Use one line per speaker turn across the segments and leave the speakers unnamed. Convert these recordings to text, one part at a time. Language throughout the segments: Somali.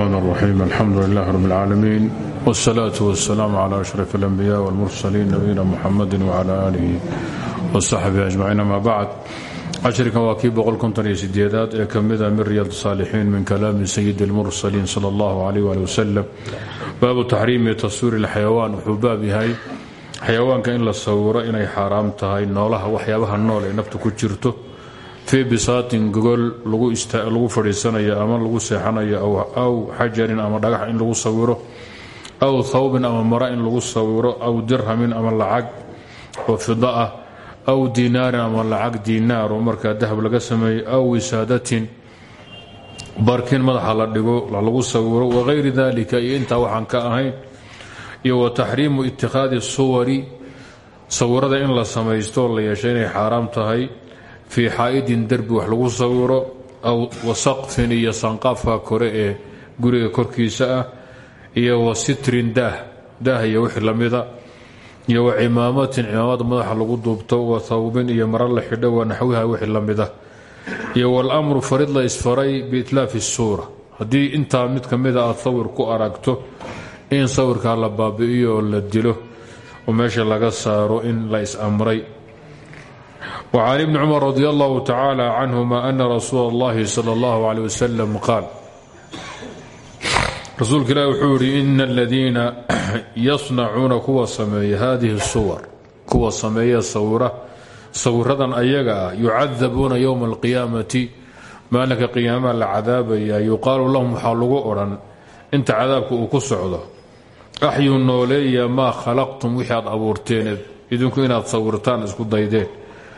الرحمن الرحيم الحمد لله رب العالمين والصلاة والسلام على أشرف الأنبياء والمرسلين نبينا محمد وعلى آله وصaxبه أجمعين أما بعد cashirkan waa kii boqolkontoniyosideedaad ee ka mida min riyad saalixiin min kalaami sayidi اlmursaliin sala اllahu alayh ali wasalam baabu taxriimi taswiiri اlxayawaan wuxuu baab yahay xayawaanka in la sawiro inay xaaraam tahay noolaha waxyaabaha nool ee naftu ku jirto fii bisaatin gogol lagu fadhiisanayo ama lagu seexanayo aw xajarin ama dhagax in lagu sawiro aw thawbin ama mara in lagu sawiro aw dirhamin ama lacag oo fida ah aw dinaarin ama lacag dinaar oo markaa dahab laga sameeyey aw wisaadatin barkin madaxa la dhigo lagu sawiro wagayri dalika iyo intaa ka ahayn iyo wa taxriimu suwari sawirada in la samaysto la yeesha inay xaaraam tahay fii xaa'idin derbi wax lagu sawiro aw wasaqfin iyo sanqaafka kore ee guriga korkiisa ah iyo wa sitrin daah iyo wixii lamida iyo wa cimaamatin cimaamada madaxa lagu duubto wa thawbin iyo mara la xidho wa naxwiha wixii la mid ah iyo walamru farid la isfaray biitlaafi suura. Haddii intaa mid ka mida aad sawir ku aragto in sawirkaa la baabi'iyo oo la dilo oo meesha laga saaro in la is-amray. wa can ibni cumar radi allahu tacaala canhuma ana rasuula اllahi sala اllahu aleyh wasalam qaal rasuulka ilahi wuxuu yidhi ina aladiina yasnacuuna kuwa sameeya hadihi suwar. Kuwa sameeya sawira. Sawiradan ayaga ah yucadabuuna yowma alqiyaamati maalinka qiyaamaha la cadaabaya yuqaalu lahum waxaa lagu odhan inta cadaabka uu ku socdo axyuu nooleeya maa khalaqtum wixii aad abuurteen idinku inaad sawirtaan isku daydeen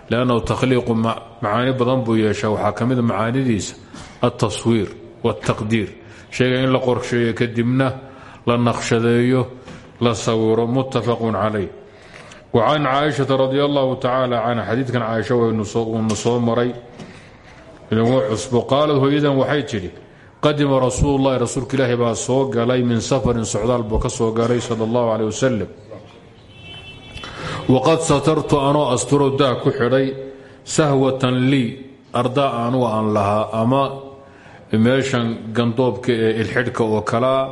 lannahu takhliiqu macaani badan buu yeeshaa. Waxaa ka mida macaanidiisa altaswiir waltaqdiir shayga in la qorsheeyo kadibna la naqshadeeyo la sawiro. Muttafaqun calayh. wa can caaishata radi allahu tacaala canha xadiidkan caaisha uunu soo maray. Inagu cusbo. qaalad hooyadan waxay tidhi qadima rasuulu llahi rasuulka ilaahi baa soo galay min safarin socdaal buu ka soo galay sala allahu caleyh wasalam waqad satartu anoo asturo daa ku xidhay sahwatan lii ardaa anugu aan lahaa ama meeshan gandoobka ee ilxidhka oo kalaa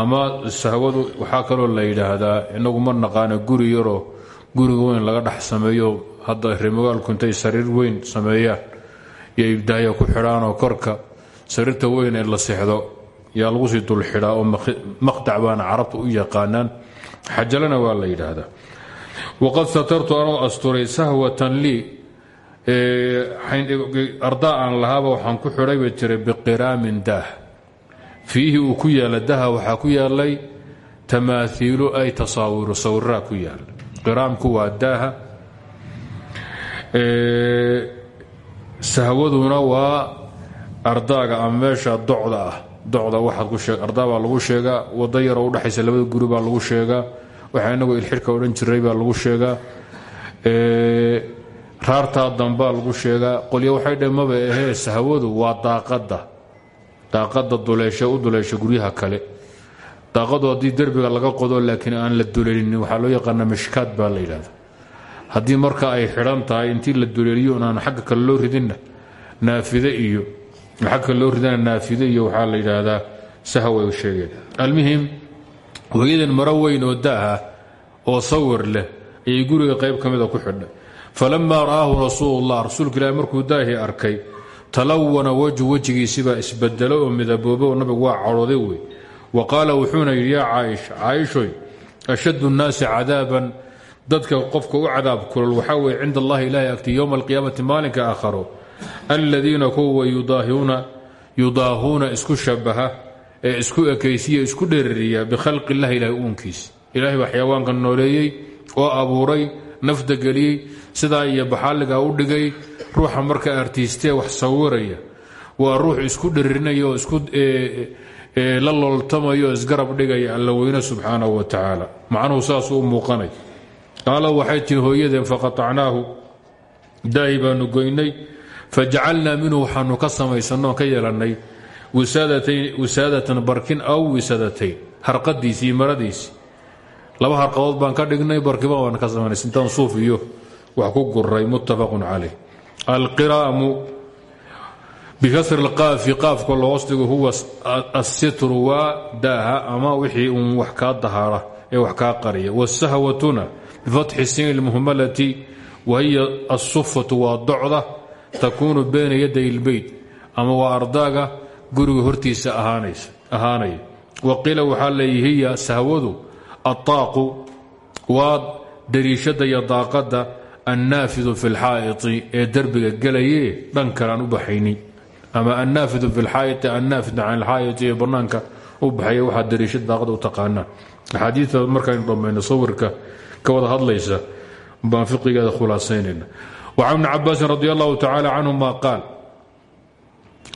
ama sahwadu waxaa kaloo la yidhaahdaa inagu ma naqaana guri yaroo guriga weyn laga dhex sameeyo hadda remogaalku intay sariir weyn sameeyaan iyo ibdaaya ku xidhaanoo korka sariirta weyn ee la sexdo yaa lagu sii dul xidhaa waa la yidhaahdaa waqad satartu anoo asturay sahwatan lii ardaa aan lahaaba waxaan ku xidhay bay jiray biqiraamin daah fiihi uu ku yaalla daha waxaa ku yaalay tamaaiilu ay tasaawiru sawiraa ku yaalla qiraamku waa daaha sahwaduna waa ardaaga ama meesha docda ah docda baa lagu sheegaa wado yaroo udhexaysa labada guri baa lagu sheegaa waxaa inagu ilxidhka odhan jiray baa lagu sheegaa. Raartaa dambaa lagu sheegaa. Qolyo waxay dhe maba ahee sahwadu waa daaqada daaqada duleesha u duleesha guryaha kale. Daaqadu haddii derbiga laga qodo laakiin aan la duleelinin waxaa loo yaqaana mashkaad baa la yidhahda haddii marka ay xidhan tahay intii la duleeliyo aan xagga kale loo ridinna naafide iyo xagga kale loo ridana naafide iyo waxaa la yidhaahdaa sahway sheegeen. Almuhim hooyadan maro weyn oo daaha oo sawir leh ayay guriga qayb ka mida ku xidhay falamaa ra'aahu rasuulullah rasuulka ilaahi markuu daahii arkay talawana wejhu wejigiisibaa isbedelo oo midaboobe oo nabigu waa cadhooday wey wa qaala wuxuuna yidhi yaa caaisha caaishoy ashaddu nnaasi cadaaban dadka qofka u cadaab kulol waxaa weye cinda allahi ilaahi agti yowma alqiyaamati maalinka aakharo aladiina kuwa yudaahuuna isku shabaha ee isku ekaysiya isku dherariya bikhalqi illahi ilahi uunkiisa ilahay baa xayawaanka nooleeyey oo abuuray nafda geliyey sidaa iyo baxaaligaa u dhigay ruuxa marka artiistee wax sawiraya. Waa ruux isku dheririnaya oo isku la looltamaya oo isgarab dhigaya alla weyne subxaanahu wa tacaala. Macnuhu saasuu u muuqanay. Qaala waxay tihi hooyadeen faqatacnaahu daahi baanu goynay fajacalnaa minhu waxaanu ka ka yeelannay wisaadatan barkin aw wisaadatayn. Harqadiisii maradiisii laba harqadood baan ka dhignay barkiba waan ka samaynay intaan suuf iyo wax ku guray muttafaqun caleyh alqiraamu bikasri lqaafi qaafka loos dhigo huwa assitru waa daaha ama wixii uun wax kaa dahaara ee wax kaa qariya. Wsahwatuna bifatxi sin lmuhmalati wahiya asufatu waa docda takuunu bayna yaday اlbeyt ama waa ardaaga guriga hortiisa ahaanaya waqiila waxaa leeyi hiya sahwadu aطaaqu waa dariishada iyo daaqada annaafidu fi اlxaa'iti ee derbiga gelaye dhan u baxaynin ama annaafidu fi lxaayiti annaafidu can ilxaayiti ee bannaanka u baxaya waxaa dariishada daaqada u taqaanaa. Axaadiidta markaynu dhammayno sawirka ka wada hadlaysa baan fiqigeeda khulaasaynayna wacan ibni cabaasin radi allahu tacaala canhuma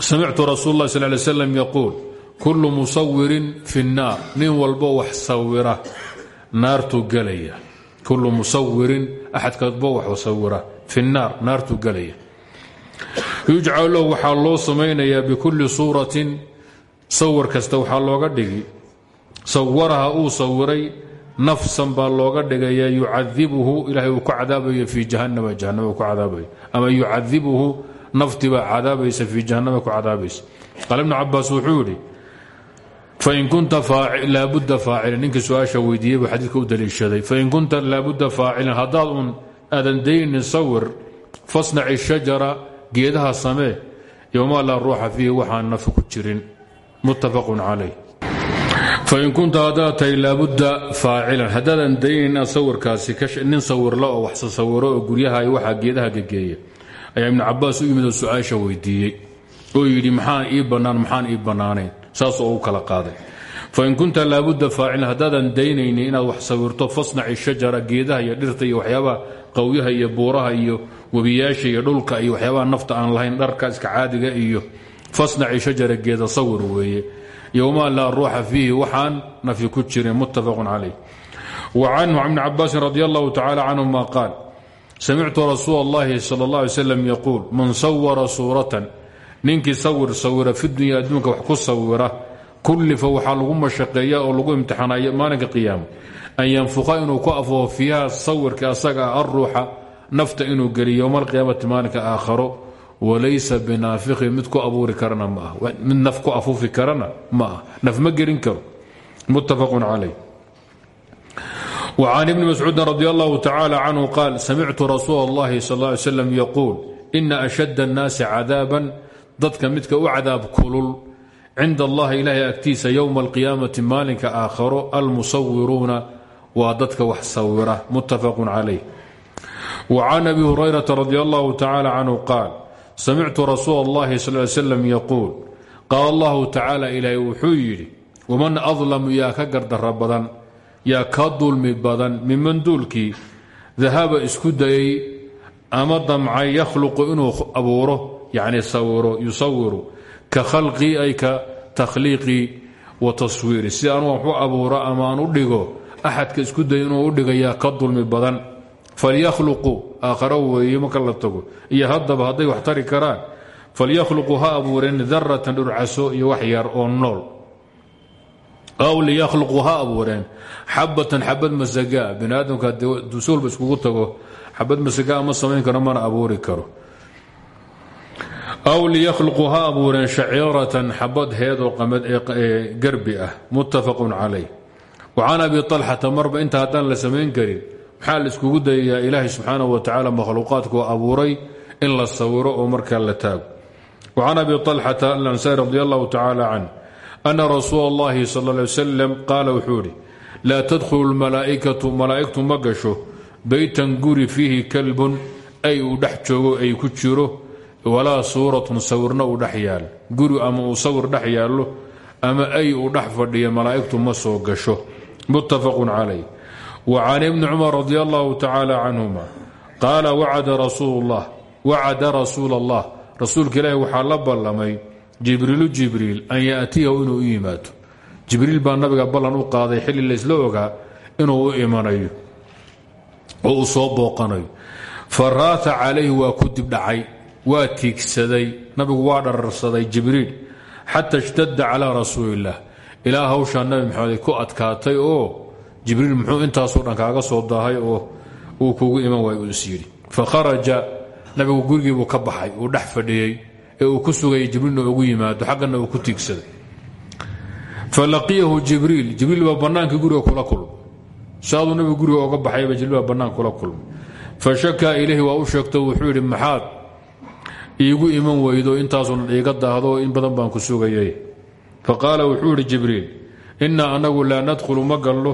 samictu rasuul اlah sal ly slam yaquul kullu musawirin fi اnnaar nin walbo wax sawira naartuu gelaya kullu musawirin axadkaadbo wax sawira fi nnaar naartuu gelaya yujcal lahu waxaa loo samaynayaa bikulli suuratin sawir kasta waxaa looga dhigi sawaraha uu sawiray nafsan baa looga dhigaya yucadibuhu ilaahay uu ku cadaabayo fii jahanama jahanama ku cadaabayo ama yucadibuhu naftibaa cadaabaysa fii jahanama ku cadaabaysa qaal ibnu cabaas wuxuu yidhi fain kunta laabudda faacilin ninkii su'aasha weydiiyey buu xadiidka u daliishaday. Fain kunta laabudda faacilin haddaad uun aadan daynin sawir fasnaci shajara geedaha samee yowmaa laa ruuxa fiihi waxaan nafi ku jirin. Muttafaqun calayh. Fain kunta haddaad tahay laabudda faacilan haddaadan daynin sawirkaasi nin sawirla oo wax sasawiro oo guryaha iyo waxaa geedaha gegeeya ayaa ibnu cabaas u yimid oo su'aasha weydiiyey oo yidhi maxaan ii bannaan maxaan ii bannaanayn? Saasoo u kala qaaday. Fain kunta laabudda faacilin haddaadan daynayni inaad wax sawirto fasnaci shajara geedaha iyo dhirta iyo waxyaabaha qawyaha iyo buuraha iyo webiyaasha iyo dhulka iyo waxyaabaha nafta aan lahayn dharka iska caadiga iyo fasnaci shajara geeda sawir weeye. Yowmaa laa ruuxa fiihi waxaan nafi ku jirin. Muttafaqun calayh. Wa canhu can ibni cabaasin radi allahu tacala canhuma qaal samictu rasuul اllahi sal اllah alay slam yaquul man sawara suuratan ninkii sawir sawira fi dunya adduunka wax ku sawira kullifa waxaa lagu mashaqeeya oo lagu imtixaanaya maalinka qiyaama an yanfuqa inuu ku afoo fiiha sawirka asaga aruuxa nafta inuu geliyo yowma alqiyaamati maalinka aakharo walaysa binaafiqi mid ku abuuri karana ma ah mid naf ku afuufi karana ma ah naf ma gelin karo muttafaqun calayh وcan ibni mascuudin radi allahu tacala canhu qaal samictu rasuul اllahi sal ا ly slam yaquul ina ashad الnaasi cadaaban dadka midka u cadaab kulul cinda allahi ilaahay agtiisa yowma alqiyaamati maalinka aakharo almusawiruuna waa dadka wax sawira muttafaqu calayh wa can abi hurayrata radi allahu tacala canhu qaal samictu rasuul اllahi sal ly slam yaquul qaal allahu tacala ilaahay wuxuu yidhi waman adlamu yaa ka gardara badan yaa ka dulmi badan miman duulkii dahaba isku dayay ama damcay yakhluqu inuu abuuro yacni sawiro yusawiru ka khalqii ay ka takhliiqii wa taswiiri. Si aan wax u abuuro ama aan u dhigo axadka isku daya inuu u dhigayaa ka dulmi badan. Falyakhluquu aakharo weeye marka la tago. Iyo haddaba hadday wax tari karaan falyakhluquu ha abuureen daratan dhurcaso iyo wax yar oo nool aw liyakhluquu ha abuureen xabatan xabad masagaa bini aadamka dusuulba iskugu tago xabad masagaa ma samayn karo mana abuuri karo. Aw liyakhluquu ha abuureen shaciiratan xabad heed oo qamad garbi ah. Muttafaqun calayh wa can abi alxata marba inta haddaan la samayn karin maxaa la iskugu dayayaa? Ilaahay subxaanahu wa tacaala makhluuqaadkuu abuuray in la sawiro oo markaa la taago. Wa can abi alxata alansaari radi allahu tacaala canh ana rasuul اllahi sal ly wsalam qaala wuxuu idhi laa tadkhulu lmalaa'ikatu malaa'igtu ma gasho beytan guri fiihi kalbun ay uu dhex joogo ay ku jiro walaa suuratun sawirna uu dhex yaal guri ama uu sawir ama ay uu dhex fadhiya malaa'igtu ma soo gasho muttafaqun calayh wa can ibni cumar radi allahu tacaala canhuma qaala wacada rasuul allah rasuulka ilaahi waxaa jibriilu jibriil an yaatiyahu inuu u yimaado jibriil baa nabiga ballan u qaaday xilli laysla ogaa inuu u imanayo oo uu soo booqanayo. Fa raata calayhi waa ku dibdhacay waa tiigsaday nabigu waa dhararsaday jibriil xata ishtadda calaa rasuuliillah ilaa hawshaa nabi maxamed ku adkaatay oo jibriil muxuu intaasoo dhan kaaga soo daahay oo uu kugu iman waay uu is yidhi. Fa kharaja nabigu gurigiibuu ka baxay uu dhex fadhiyey ee uu ku sugayay jibriilna ugu yimaado xaggana uu ku tiigsaday. Falaqiyahu jibriil jibriil baa bannaankii guriga kula kulmay. Saaduu nabigu guriga oga baxayba jibriil baa bannaan kula kulmay. Fa shakaa ilayhi waa u sheegto wuxuu yidhi maxaad iigu iman weydo intaasuna iiga daahdo in badan baan ku sugayay. Fa qaala wuxuu yidhi jibriil innaa anagu laa nadkhulu ma gallo.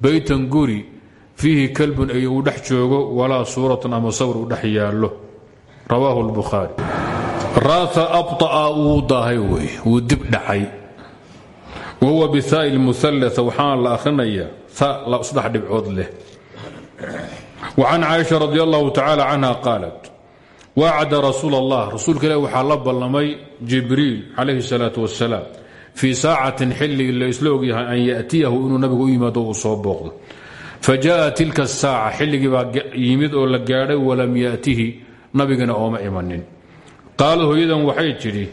Baytan guri fiihi kalbun ay uu dhex joogo walaa suuratan ama sawr uu dhex yaallo. Rawaahu lbukhaari raaa abطa'a wuu daahay wey wuu dib dhacay. Wa huwa bihaai lmuhalaa waxaana la akhrinayaa saddex dhibcood leh. Wa can caaisha radi allahu tacaala canha qaalat wacada rasuul allah rasuulka la ballamay jibriil calayhi salaatu wasalaam fii saacatin xilligii la isla an yatiyahu inuu nabigu u soo booqdo. Fajaءa tilka saaca xilligii baa yimid oo la gaadhay walam yatihi nabigana ooma imanin qaalad hooyadan waxay tidhi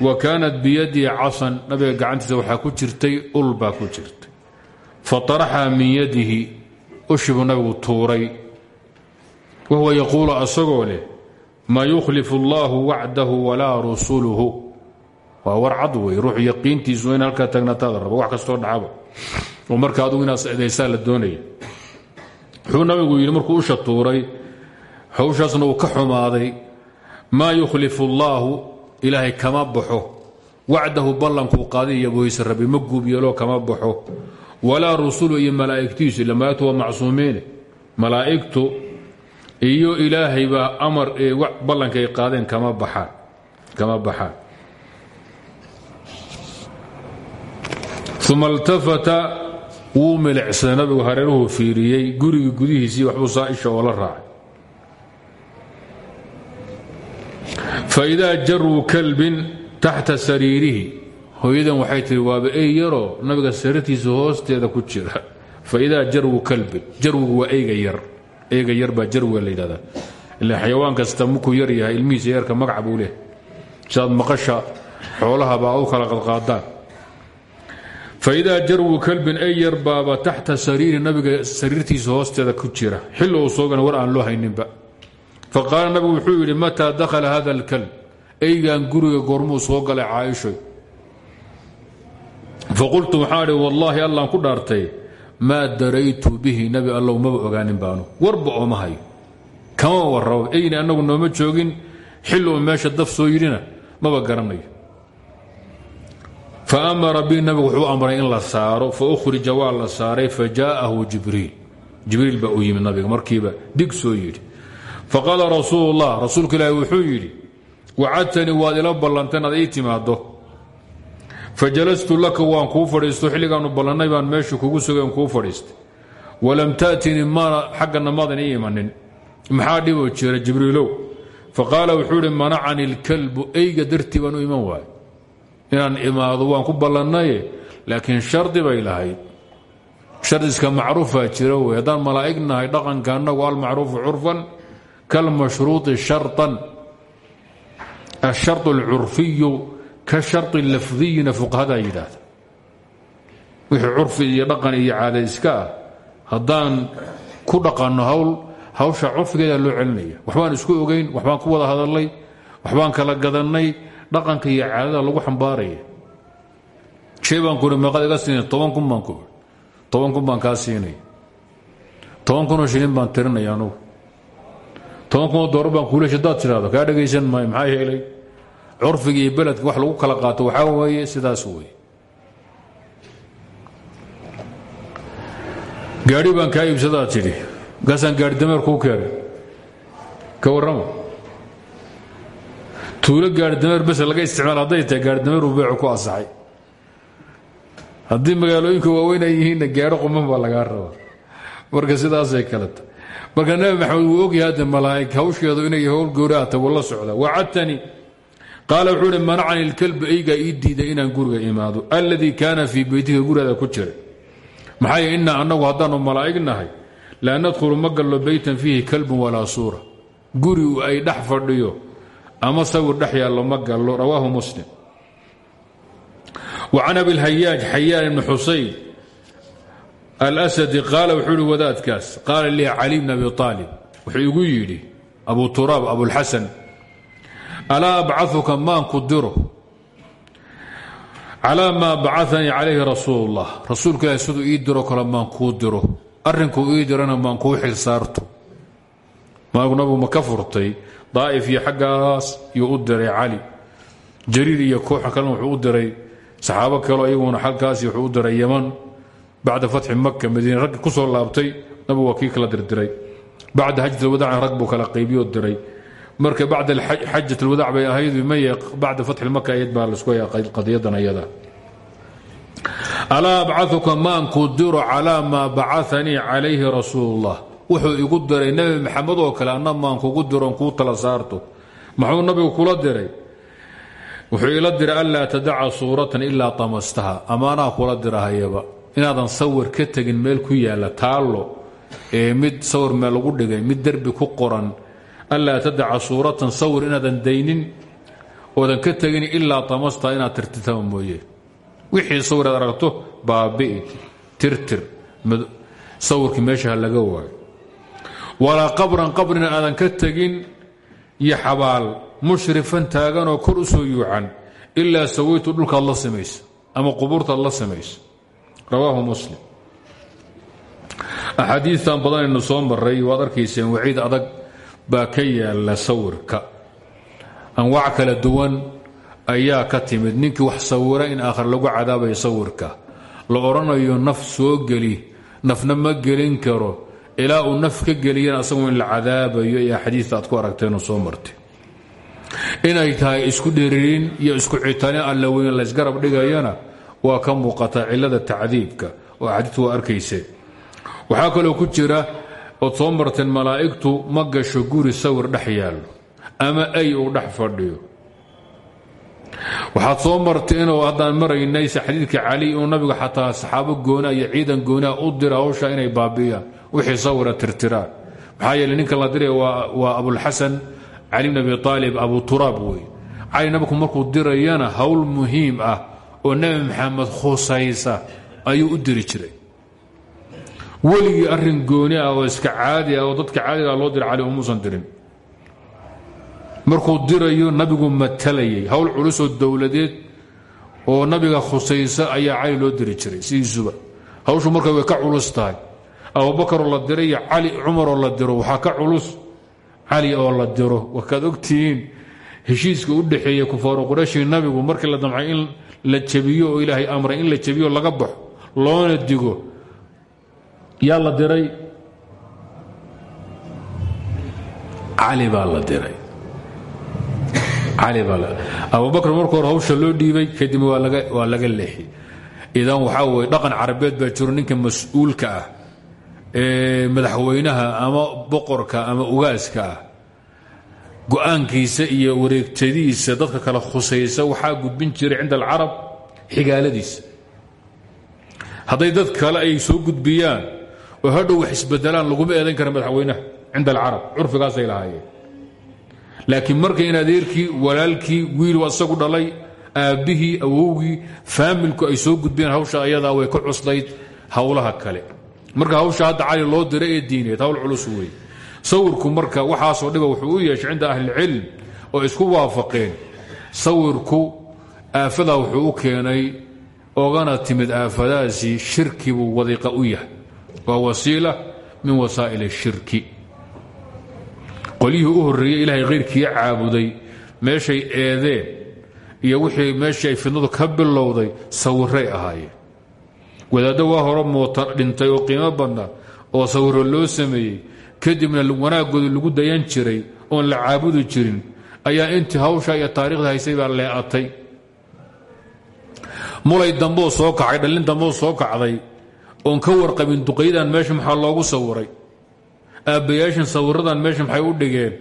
wa kaanat biyadii casan. Nabiga gacantiisa waxaa ku jirtay ul baa ku jirtay. Fataraxa min yadihi ushibuu nabigu tuuray. Wahuwa yaquulu asagoo leh maa yukhlifu allahu wacdahu walaa rusuluhu. Waa war cad wey ruux yaqiintiisu in halkaa tagnataada rabo wax kastoo dhacaba oo marka adugu inaad saidaysaa la doonaya wuxuu nabigu yidhi markuu usha tuuray hawshaasna uu ka xumaaday maa yukhlifu allaahu ilaahay kama baxo. Wacdahu ballankuu qaaday iyo boyse rabi ma guub yeeloo kama baxo. Walaa rusulu iyo malaa'igtiisu ila malaigtu waa macsuumiine malaa'igtu iyo ilaahay baa amar ee ballanka ay qaadeen kama baxaan kama baxaan uma iltafata wuu milicsaday nabigu hareeruhu fiiriyey gurigii gudihiisii waxbuu saaisha oo la raacay faidaa jaruu kalbin taxta sariirihi hooyadan waxay tihi waaba ey yaroo nabiga sariirtiisa hoosteeda ku jira faidaa jarwu kalbin jarwigu waa eyga yar eyga yar baa jarwiga la yidhahdaa ila xayawaan kasta markuu yar yahay ilmihiisa yarka magac buu leh siaad maqasha xoolaha baa u kala qadqaadaan faidaa jarwu kalbin ey yar baaba taxta sariiri nabiga sariirtiisa hoosteeda ku jira xilli uu soogana war aan loo hayninba faqaala nabigu wuxuu yidhi mataa dakhala hada alkalb? Eygan guriga goormuu soo galay caaishoy faqultu waxaa idhi wallaahi allaan ku dhaartay maa daraytu bihi nabi allow maba ogaanin baanu. Warba ooma hayo. Kama warrabo eyni annagu nooma joogin. Xilli uu meesha daf soo yidhina maba garanayo. Fa amara bi nabigu wuxuu amray in la saaro fa ukhrija waa la saaray fa jaa'ahu jibriil. Jibriil baa u yimid nabiga markiiba dig soo yidhi faqaala rasuulu ullah rasuulka ilaahi wuxuu yidhi wacadtanii waad ila ballanteen ad ii timaaddo. Fajalastu laka waan kuu fadhiisto xilligaannu ballannay baan meesha kugu sugeen kuu fadhiistay. Walam ta'tinii maana xaggana maadan ii imanin. Maxaa dhiboo jira jibriilow. Faqaala inaan imaado waan ku ballannaye laakiin shardi bay lahayd. Shardiska macruufaa jira wey haddaan malaa'ig nahay dhaqanka annagu almacruufu curfan kalmashruuطi sharطan الsharط اlcurfiyu ka sharطi lafdiyina fuqahadaa yidhaahda wixii curfi iyo dhaqan iyo caada iska ah haddaan ku dhaqanno hawl hawsha curfigeeda loo celinaya waxbaan isku ogeyn waxbaan ku wada hadalnay waxbaan kala gadannay dhaqanka iyo caadada lagu xambaaraya shay baan kuhi meeqad iga siinay toban kun baan ku toban kun baan kaa siinay toban kunoo shilin baan tirinaya anugu toban kunoo doorar baan kuulesh hadaad tidhahdo kaa dhagaysan maayo maxaa yeelay curfiga iyo beledka wax lagu kala qaato waxaa weeye sidaas weeye. Gaadhi baan kaa iibsadaad tidhi. Markaasaan gaadhi dameer kuu keenay. Ka warrama tuulo gaari dameer bes laga isticmaal hadday tahay gaari dameeru beecu ku asaxay haddii magaalooyinka waaweyn ay yihiinna gaaro quman baa lagaa rabaa. Marka sidaasay kale tahay marka nabi maxamed wuu ogyahay hadde malaa'ig hawsheedu inay howl gowraata wala socda. Wacadtanii qaala wuxuu ihi manacani ilkalbu eygaa ii diiday inaan guriga imaado alladii kaana fii beytika gurigaada ku jiray. Maxaa yee inaa annagu haddaannu malaa'ig nahay laa nadkhulu ma gallo beytan fiihi kalbun walaa suura. Guri ay dhex fadhiyo ama sawir dhex yaallo ma gallo. Rawaahu muslim. Wa can abilhayaaj xayaan ibni xusayn alasadi qaala wuxuu ihi wadaadkaas. Qaala lii cali bn abi aalib wuxuu igu yidhi abu turaab abulxasan alaa abcauka maanku diro calaa maa bacanii calayhi rasuul اllah rasuulka ilahi siduu ii diro kale maan kuu diro. Arrinkuu ii dirana ma ka furtay daa'if iyo xaggaas yuu u diray cali. Jariir iyo kooxa wuxuu u diray saxaabo kaleo iyaguna xalkaasi wuxuu u diray yaman bacda fatxi maka madiine raggi ku soo laabtay nabigu waa kii kala dirdiray bacda xajat alwadaac rag buu kala qaybiyoo diray marka bacda xajat alwadaac bay ahayd bacda fatxi maka ayad baa la isku qadiyadan ayada alaa abcauka maankuu diro calaa maa bacanii calayhi rasuul اllah wuxuu igu diray nebi maxamed oo kale anna maan kugu diroon kuu tala saarto maxuu nabigu kula diray wuxuu ila diray anlaa tadaca suuratan ilaa tamastaha amaanaa kula dirahayaba inaadan sawir ka tegin meel ku yaalla taallo ee mid sawir meel lagu dhigay mid derbi ku qoran anlaa tadaca suuratan sawir inaadan daynin oodan ka tegin ilaa tamastaha inaad tirtirtaba mooye. Wixii sawir aad aragto baabi'i tirtir sawirkii meesha ha laga waayo. Walaa qabran qabrina aadan ka tegin iyo xabaal mushrifan taaganoo kor u soo yuucan ilaa sawaytu dhulkaad la samaysa ama qubuurtaad la samaysa rawaahu muslim. Axaadiistan badanaynu soo maray waad arkayseen waciid adag baa ka yaalla sawirka. Anwaac kala duwan ayaa ka timid. Ninkii wax sawira in aakhir lagu cadaabayo sawirka la odhanayo naf soo geli nafna ma gelin karo ilaa uu naf ka geliyana asagu in la cadaabayo iyo xadiista aad ku aragteenoo soo martay. Inay tahay isku dheririn iyo isku citanin alla weyn laysgarab dhigayana waa ka muuqataa cilada tacdiibka oo axaadiistu waa arkayse waxaa kaloo ku jira ood soo malaa'igtu ma guri sawir dhex ama ay uu dhex fadhiyo. Waxaad soo haddaan maraynay xadiidka cali inuu nabigu xataa saxaabo goonaa iyo ciidan goonaa u dira hawsha inay baabi'iyaan wixii sawira tirtiraan. Maxaa ninka la diray waa abulxasan cali bn abi aalib abu turaab wey cali markuu dirayana howl muhiim ah oo nebi maxamed khusaysa ayuu u diri jiray. Weligii arrin gooni ah oo iska caadi ah oo dadka caadiga loo dira cali umuusan dirin. Markuu dirayo nabigu matalayay howl culusoo dowladeed oo nabiga khusaysa ayaa cali loo diri jiray sidiisuba hawshu marka way ka culus tahay. Abubakaroo la diray iyo cali cumaroo la diro waxaa ka culus. Cali oo la diro wakaad ogtihiin heshiiska u dhexeeya kufaaru qurayshii nabigu markii la damcay in la jabiyo oo ilaahay amray in la jabiyo laga baxo loona digo yaa la diray? Cali baa la diray. Abubakr markuu hore hawsha loo dhiibay kadib waa laga leexi. Idan waxaa weye dhaqan carabeed baa jiro ninka mas'uulka ah ee madaxweynaha ama boqorka ama ugaaska ah go'aankiisa iyo wareegtadiisa dadka kale khusaysa waxaa gudbin jiray cinda alcarab xigaaladiisa. Hadday dad kale ay soo gudbiyaan oo hadhow wax isbedelaan laguma eedayn kara madaxweynaha cinda alcarab curfigaasay lahaayeen. Laakiin marka in adeerkii walaalkii wiilu asagu dhalay aabbihii awowgii faamilku ay soo gudbeen hawsha ayadaa way ka cuslayd howlaha kale. Marka hawsha hadda cali loo diray ee diineed hawl culus wey sawirku marka waxaasoo dhiba wuxuu u yeeshay cinda ahlilcilm oo isku waafaqeen. Sawirku aafadaa wuxuu u keenay ogana timid aafadaasi shirki buu wadiiqa u yahay. Waa wasiila min wasaa'il shirki. Qolyihii u horreeyey ilaahay khayrkii caabuday meeshay eedeen iyo wixii meeshii ay fidnadu ka bilowday sawiray ahaayeen. Wadaaddo waa hore moota dhintay oo qiimo badna oo sawiro loo sameeyey kadibna wanaagooda lagu dayan jiray oon la caabudi jirin ayaa intii hawsha iyo taarikhda haysay baa lee'atay. Mulay damboo soo kacay dhallin damboo soo kacday oon ka warqabin duqaydan meesha maxaa loogu sawiray? Aabbayaashan sawiradan meesha maxay u dhigeen?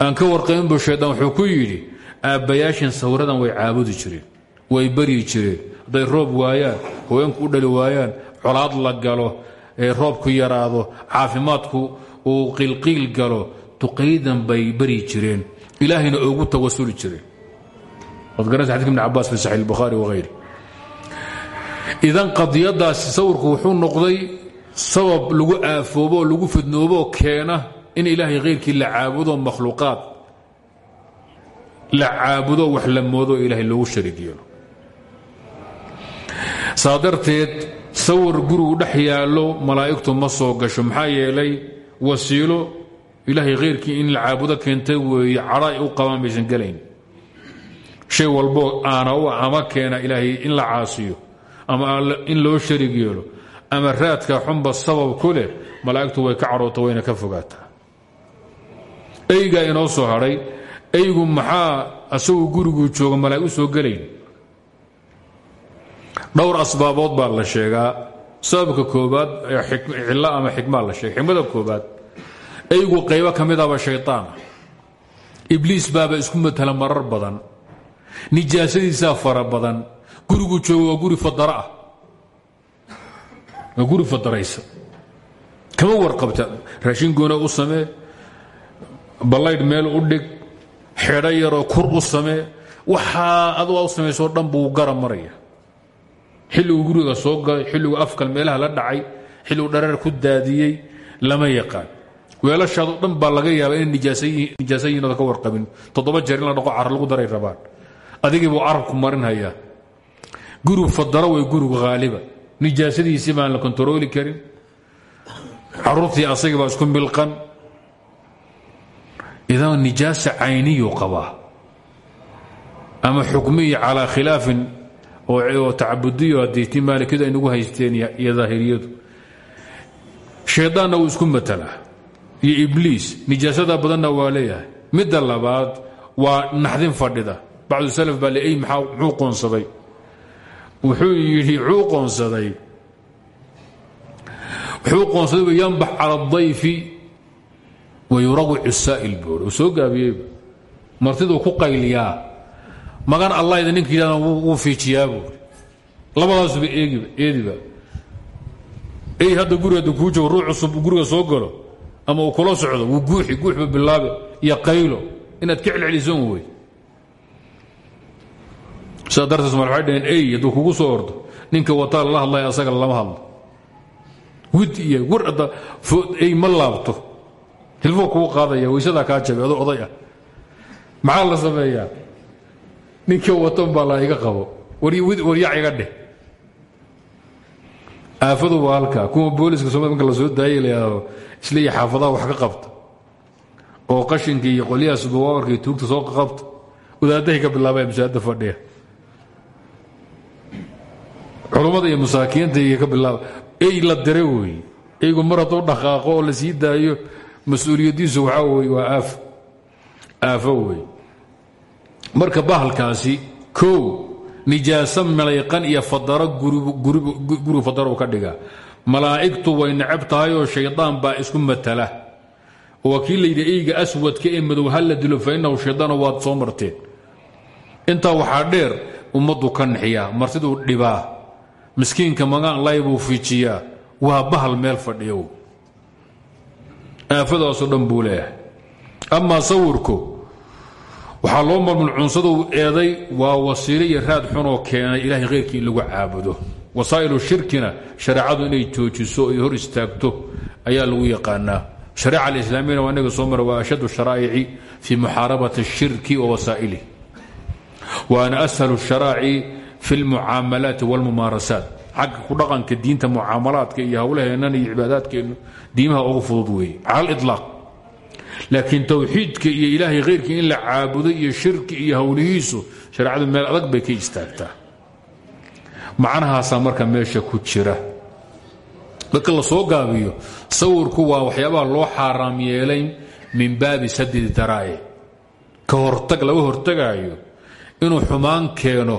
Aan ka warqabin bu shaydaan wuxuu ku yidhi aabbayaashan sawiradan way caabudi jireen way baryi jireen hadday roob waayaan haweenku u dhali waayaan colaad la galo roobku yaraado caafimaadku uu qiilqiil galo duqaydan bay baryi jireen. Ilaahayna ugu tawasuli jireen. Waad garanaysa xadika ibn cabaas fi saxiix albukhaari wahayri idan qadiyadaasi sawirku wuxuu noqday sabab lagu aafoobo oo lagu fidnoobo keena in ilaahay khayrkii la caabudo makhluuqaad la caabudo wax la moodo ilaahay loogu darteed sawir gurigu dhex yaallo malaa'igtu ma soo gasho maxaa yeelay wasiilo ilaahay khayrkii in la caabudo keentay weeye cadha u qabaan baysan gelayn. Shay walboo aana u ama keena ilaahay in la caasiyo ama in loo sharig yeelo ama raadka xunba sabab ku leh malaa'igtu way ka cadhoota wayna ka fogaataa. Eygaa inoo soo hadhay eygu maxaa asagu guriguu jooga malaa'ig u soo gelayn dhowr asbaabood baa la sheegaa. Sababka koobaad cillo ama xikmaa la sheega xikmada koobaad eygu qaybo ka midaba shayطaana ibliis baaba isku matala marar badan nijaasadiisaa fara badan guriguu jooga waa guri fadara ah. Waa guri fadaraysa. Kama warqabta? Raashin goona u samee ballaydh meel u dhig xedho yaroo kur u samee waxaa aduga u samaysoo dhan buu gara maraya xilligu guriga soo galay xilligu afkal meelaha la dhacay xilligu dhareer ku daadiyey lama yaqaan. Weelashaado dhan baa laga yaaba inay nijaasayiin oda ka warqabin. Toddoba jeer la dhaqo car lagu daray rabaan. Adigii buu carabku marinhayaa gurigu fadaro way gurigu haaliba nijaasadiisii baan la kontarooli karin. Caruurtii asagii baa isku milqan. Idan nijaasa cayniyuu qabaa. Ama xukmiyi calaa khilaafin oo tacabudiyo haddii maalikadu ay nagu haysteen iyo daahiriyadu. Shaydaanna wuu isku matalaa. Iyo ibliis nijaasada badanna waa leeyahay. Midda labaad waa naxdin fadhida. Bacdu salaf baa leey muxuu qoonsaday? Wuxuu yidhi wuxuu qoonsaday. Wuxuu qoonsaday yanbax cala adayfi wayurawicu saa'il buur uu soo gaabiyeyba martiduu ku qayliyaa magan ninka yidhahdan wuu fiijiyaa buuri labadaasuba eediba ey hadda guriga hadda kuu joogo ruux cusub guriga soo galo ama uu kula socdo wuu guuxi guuxba bilaabe iyo qaylo. Inaad ka celcelisan wey sidaa darteed somal waxay dhaheen ey hadduu kugu soo ordo ninka wataa lala hadlaya asaga lama hadlo. Wid iyo war adda ey ma laabto. Hilfuu kugu qaadaya weysadaa kaa jabay adoo oday ah. Maxaa la sameeyaa ninka watan baa iga qabo. Waryac iga dheh. Aafadu waa halkaa booliska somal marka soo daayay isleeya xaafadaha wax ka qabta. Oo qashinka iyo qolyaha tuugta soo qabta. Wadaadahay ka bilaabaya masaajida fadhiya. Culummada iyo masaakiinta iyo ka bilaaba ey la dire weeye eygu mar hadduu dhaqaaqo la sii daayo mas'uuliyaddiisu waa aaf. Aafo marka bahalkaasi kow nijaaso malayqan iyo fadaro gurigu fadaro ka dhigaa malaa'igtu way necab tahay oo shaydaan baa isku matala. Waa kii layidhi eyga aswadka ee madow ha la dilo fa innahu shaydaano waad soo marteen. Intaa waxaa dheer ummaddu ka nixiyaa martiduu dhibaa miskiinka magaan lay buu waa bahal meel fadhiyow. Aafadaasoo dhan buu leeyahay. Sawirku waxaa loo marmulcuunsaduu eeday waa wasiile iyo raad xunoo keenay ilaahay khayrkii in lagu caabudo. Wasaa'ilu shirkina shareecadu inay joojiso ay hor istaagto ayaa lagu yaqaanaa. Shareeca alislaamiyana waa inaga soo mara waa ashaddu sharaa'ici fii muxaarabati ashirki wa wasaa'ilih waana ashalu sharaaci fi lmucaamalaati walmumaarasaat xagga ku dhaqanka diinta mucaamalaadka iyo howlaheennan iyo cibaadaadkeennu diimaha ugu fudud weeye. Cala aliطlaaq laakiin towxiidka iyo ilaahay khayrkii in la caabudo iyo shirki iyo howlihiisu shareecadu meel adag bay ka istaagtaa. Macnahaasaa marka meesha ku jira. Marka la soo gaabiyo sawirku waa waxyaabaha loo xaaraam yeelay min baabi sadidi daraa'ic ka hortag laga hortagaayo inuu xumaan keeno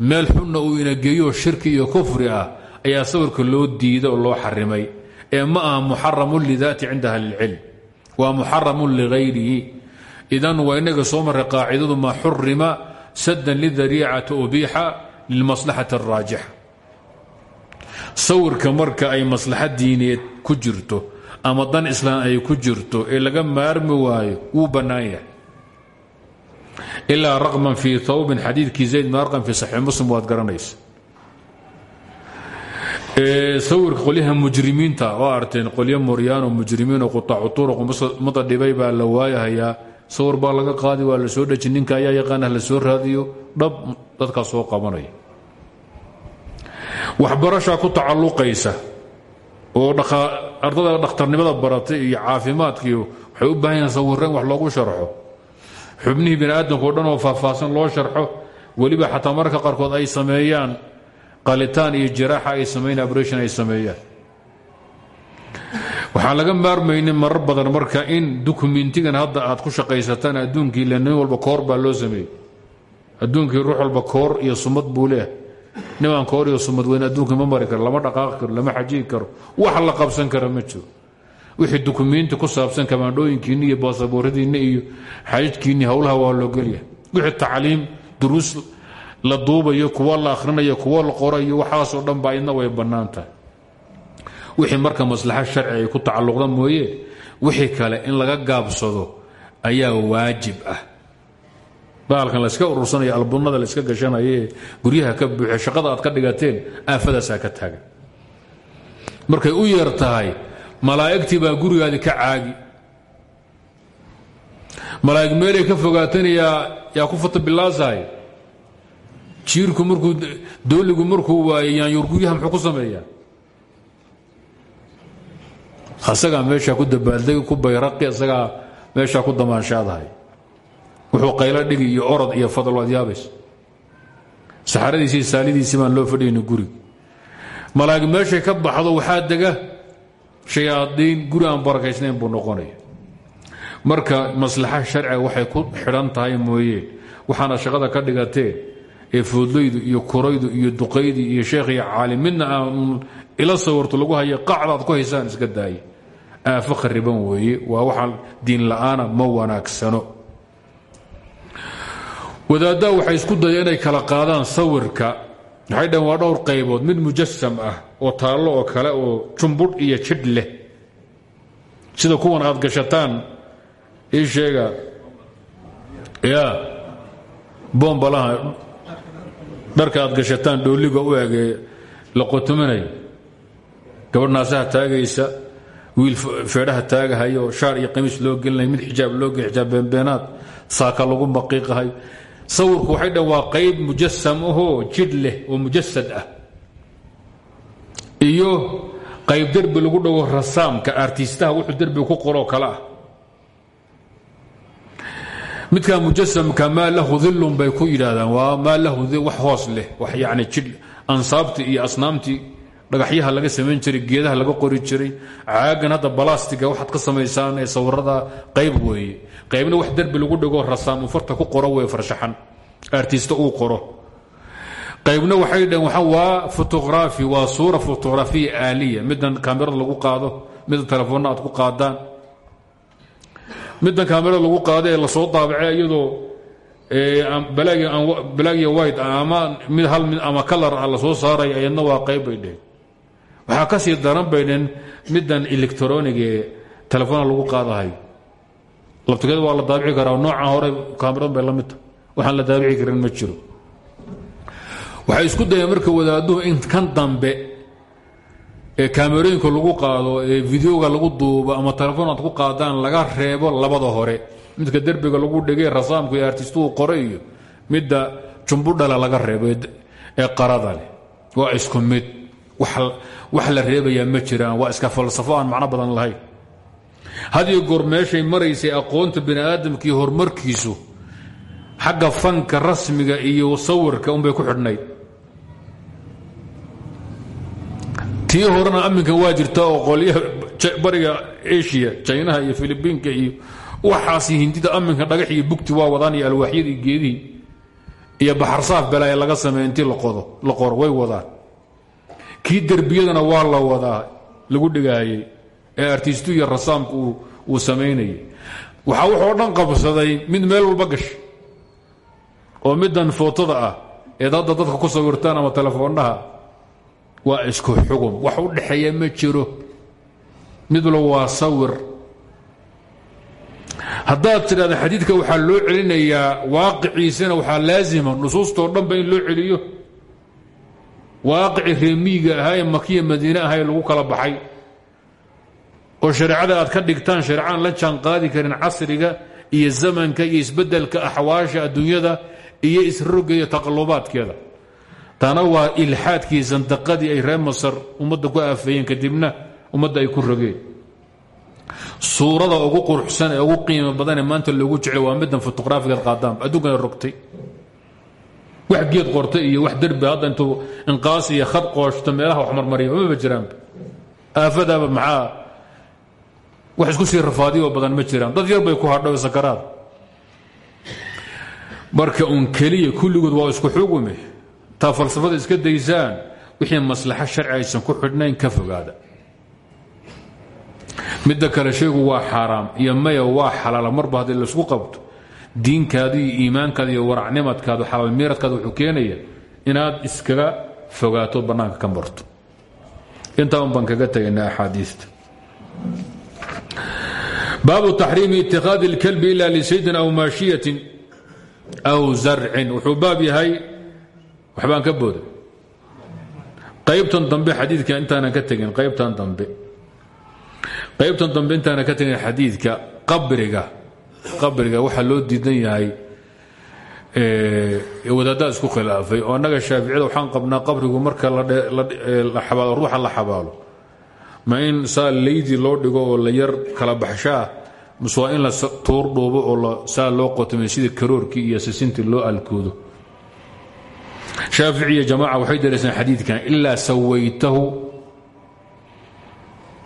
meel xunna uu inageeyo shirki iyo kufri ah ayaa sawirka loo diiday oo loo xarimay. Ee ma aha muxaramun lidaati cinda ahlilcilm waa muxaramun ligayrihi idan waa inaga soo maray qaacidadu maa xurima sadan lidariicati ubiixa lilmaslaxati araajixa sawirka marka ay maslaxad diineed ku jirto ama dan islaam ay ku jirto ee laga maarmi waayo wuu bannaan yahay. Ilaa raqman fii thawbin xadiidkii zayd bin arqam fii saxiix muslim waad garanaysa sawirka qolyaha mujrimiinta waa arteen qolyo moryaano mujrimiin oo qutaacu turuq umada dhibay baa la waayahayaa. Sawir baa laga qaadi waa la soo dheji ninka ayaa yaqaana la soo raadiyo dhab dadkaa soo qabanaya. Waxbarashaa ku tacalluqaysa oo ardada dhakhtarnimada baratay iyo caafimaadkiiyo waxay u baahan yahan sawirra in wax loogu sharxo. Xubnihii bini aadamka dhan oo faahfaahsan loo sharxo weliba xataa mararka qaarkood ay sameeyaan qalitaan iyo jiraaxa ay sameyn abration ay sameeyaan. Waxaan laga maarmaynin marar badan marka in dukumentigan hadda aad ku shaqaysataan adduunkii le nin walba koor baa loo sameeyey. Adduunkii ruux walba koor iyo sumad buu leehay nimaan koor iyo sumad weyn adduunkii ma mari karo lama dhaqaaqi karo lama xajiyi karo. Wax la qabsan kara ma jiro. Wixii dukumenti ku saabsan kamaandhooyinkiinni iyo baasabooradiinni iyo xajijkiinni howlaha waa loo gelyahay. Wixii tacliim duruus la duubayo kuwa la akhrinayo kuwa la qorayo waxaasoo dhan baa idna way bannaan wixii marka maslaxo sharci ay ku tacalluqda mooye wixii kale in laga gaabsado ayaa waajib ah. Baalkan layska urursanaya albunnada layska gashanaya ee guryaha ka buuxe shaqada aad ka dhigateen aafadaasaa ka taagan. Markay u yeer tahay malaa'igtii baa gurigaadi ka caagi. Malaa'ig meelay ka fogaatan yaa ku fata bilaasahay jiirku markuu dooligu markuu waayo yaanyuur guryaha muxuu ku sameeyaa? Asagaa meeshaa ku dabaaldegi ku bayraqi isagaa meeshaa ku damaanshaadahay wuxuu qaylo dhigi iyo orod iyo fadal waad yaabaysa saxaradiisii saalidiisii baan loo fadhiyayna gurig malaa'ig meeshay ka baxdo waxaa dega shayaadiin guri aan barakaysnayn buu noqonaya. Marka maslaxa sharciga waxay ku xidhan tahay mooye waxaana shaqada ka dhigateen ee foodlaydu iyo kuraydu iyo duqaydii iyo sheekh iyo caalim midna aan ila sawirto lagu haya qacdaad ku haysaan iska daaya aafo khariban weeye waa waxa diin la'aana ma wanaagsano. Wadaaddaa waxay isku daya inay kala qaadaan sawirka. Waxay dhaheen waa dhowr qaybood. Mid mujasam ah oo taallo oo kale oo jumbudh iyo jidh leh. Sida kuwan aad gashataan ii sheega. Ya boombalaha dharka aad gashataan dhoolliga u egee la qotuminayo gabadh naasaha taagaysa wiil feedhaha taagahayo shaar iyo qamiis loo gelinay mid xijaab loo gel xijaab beenbeenaad saaka lagu maqiiqahay. Sawirku waxay dhaheen waa qayb mujasam ahoo oo mujasad ah. Iyo qayb derbi lagu dhago rasaamka artiistaha wuxuu derbiga ku qoroo kale ah midka mujasamka maa lahu dilun bay ku yidhaahdaan waa maa lahu wax hoos leh wax yani jidh ansaabtii iyo asnaamtii dhagaxyaha laga samayn jiray geedaha laga qori jiray caagan hadda balastiga waxaad ka samaysaan ee sawirada qayb weeye. Qaybna wax derbi lagu dhigo rasaam uu farta ku qoro weye farshaxan. Artista uu qoro. Qaybna waxay dhaheen waa fotografi waa suura fotografiya aaliya. Midan kaamirada lagu qaado midan telefoonna aad ku qaadaan midan kaamirada lagu qaado ee la soo daabacay iyadoo balaagiya wide ama mid hal mid ama kalar ah la soo saaray ayadna waa qayb bay dheheen waxaa ka sii daran bay dheheen midan electronic ee telefoona lagu qaadahayo labtigeed waa la daabici karaa nooca hore kaamiradan bay la mid tahay. Waxaan la daabici karin ma jiro. Waxay isku dayeen marka wadaaduhu in kan dambe ee kaamerooyinka lagu qaado ee videoga lagu duubo ama telefoon aad ku qaadaan laga reebo labada hore. Midka derbiga lagu dhigay rasaamku iyo artistuhu qore midda jumbudhala laga reebo ee qarada waa isku mid. Wax la reebayaa ma jiraan. Waa iska falsafo aan badan lahayn. Hadiyo goor meeshay aqoonta bini aadamkii horumarkiisu xagga fanka rasmiga iyo sawirka unbay ku xidhnayd tii horena aminkan waa jirta oo qolyaha bariga asia jinaha iyo filibiinka iyo waxaasi hindida aminka dhagax iyo bugti waa wadaan iyo alwaaxyadii geedihii iyo baxarsaaf balaaya laga sameey intii la qoro way wadaan. Kii derbiyadana waa la wadaa lagu dhigaayey ee artiistu iyo rasaamku uu samaynayay waxaa wuxoo dhan qabsaday mid meel walba gashay oo middan footada ah eed hadda dadka ku sawirtaan ama telefoonnaha waa isku xugum. Wax u dhexeeya ma jiro. Mid walba waa sawir. Haddaad tidhahda xadiidka waxaa loo celinayaa waaqiciisana waxaa laasima nusuustoo dhanba in loo celiyo. Waaqici reemiyiga ahaa ee makiya madiine aha ee lagu kala baxay. Oo shareecada aad ka dhigtaan shareecaan la jaan qaadi karin casriga iyo zamanka iyo isbeddelka axwaasha adduunyada iyo isroga iyo taqalubaadkeeda tana waa ilxaadkii sandaqadii ay reer masar ummadda ku aafeeyeen kadibna ummadda ay ku rogeen. Suurada ugu quruxsan ee ugu qiimo badanee maanta loogu jecel waa middan fotografigaad qaadaan. Adduunkana rogtay. Wax geed qortay iyo wax derbi hadda intuu inqaas iyo khad qooshto meelaha wax marmariya maba jiraanba aafadaaba maxaa wax isku sii rafaadiyo badan ma jiraan. Dad yar bay ku hadho sakaraad. Marka uun keliya kulligood waa isku xugume taa falsafada iska daysaan wixii maslaxo sharci aysan ku xidhnayn ka fogaada. Midda kale shaygu waa xaaraam iyo maya waa xalaala. Marba haddii la isku qabto diinkaada iyo iimaankaada iyo waracnimadkaada wuxuu keenaya inaad iskaga fogaato bannaanka ka marto. Intaa un baan kaga tegaynaa axaadiista. Baabu taxriimi itikaadi اlkalbi ila lisaydin aw maashiyatin aw zarcin. Wuxuu baab yahay waxbaan ka booday. qaybtan dambe xadiidka intaanan ka tegin qaybtan dambe. Qaybtan dambe intaanan ka tegin xadiidka qabriga qabriga waxaa loo diidan yahay wadaaddaa isku khilaafay oo annaga shaaficiyada waxaan qabnaa qabrigu marka laxabaalo ruuxa la xabaalo. Ma in saa leydi loo dhigo oo la yar kala baxshaa mise in la tuur dhuubo oo saa loo qotomay sida karoorkii iyo sisintii loo alkoodo shaafici iyo jamaaca waxay daraysaan xadiidkan ilaa sawaytahu.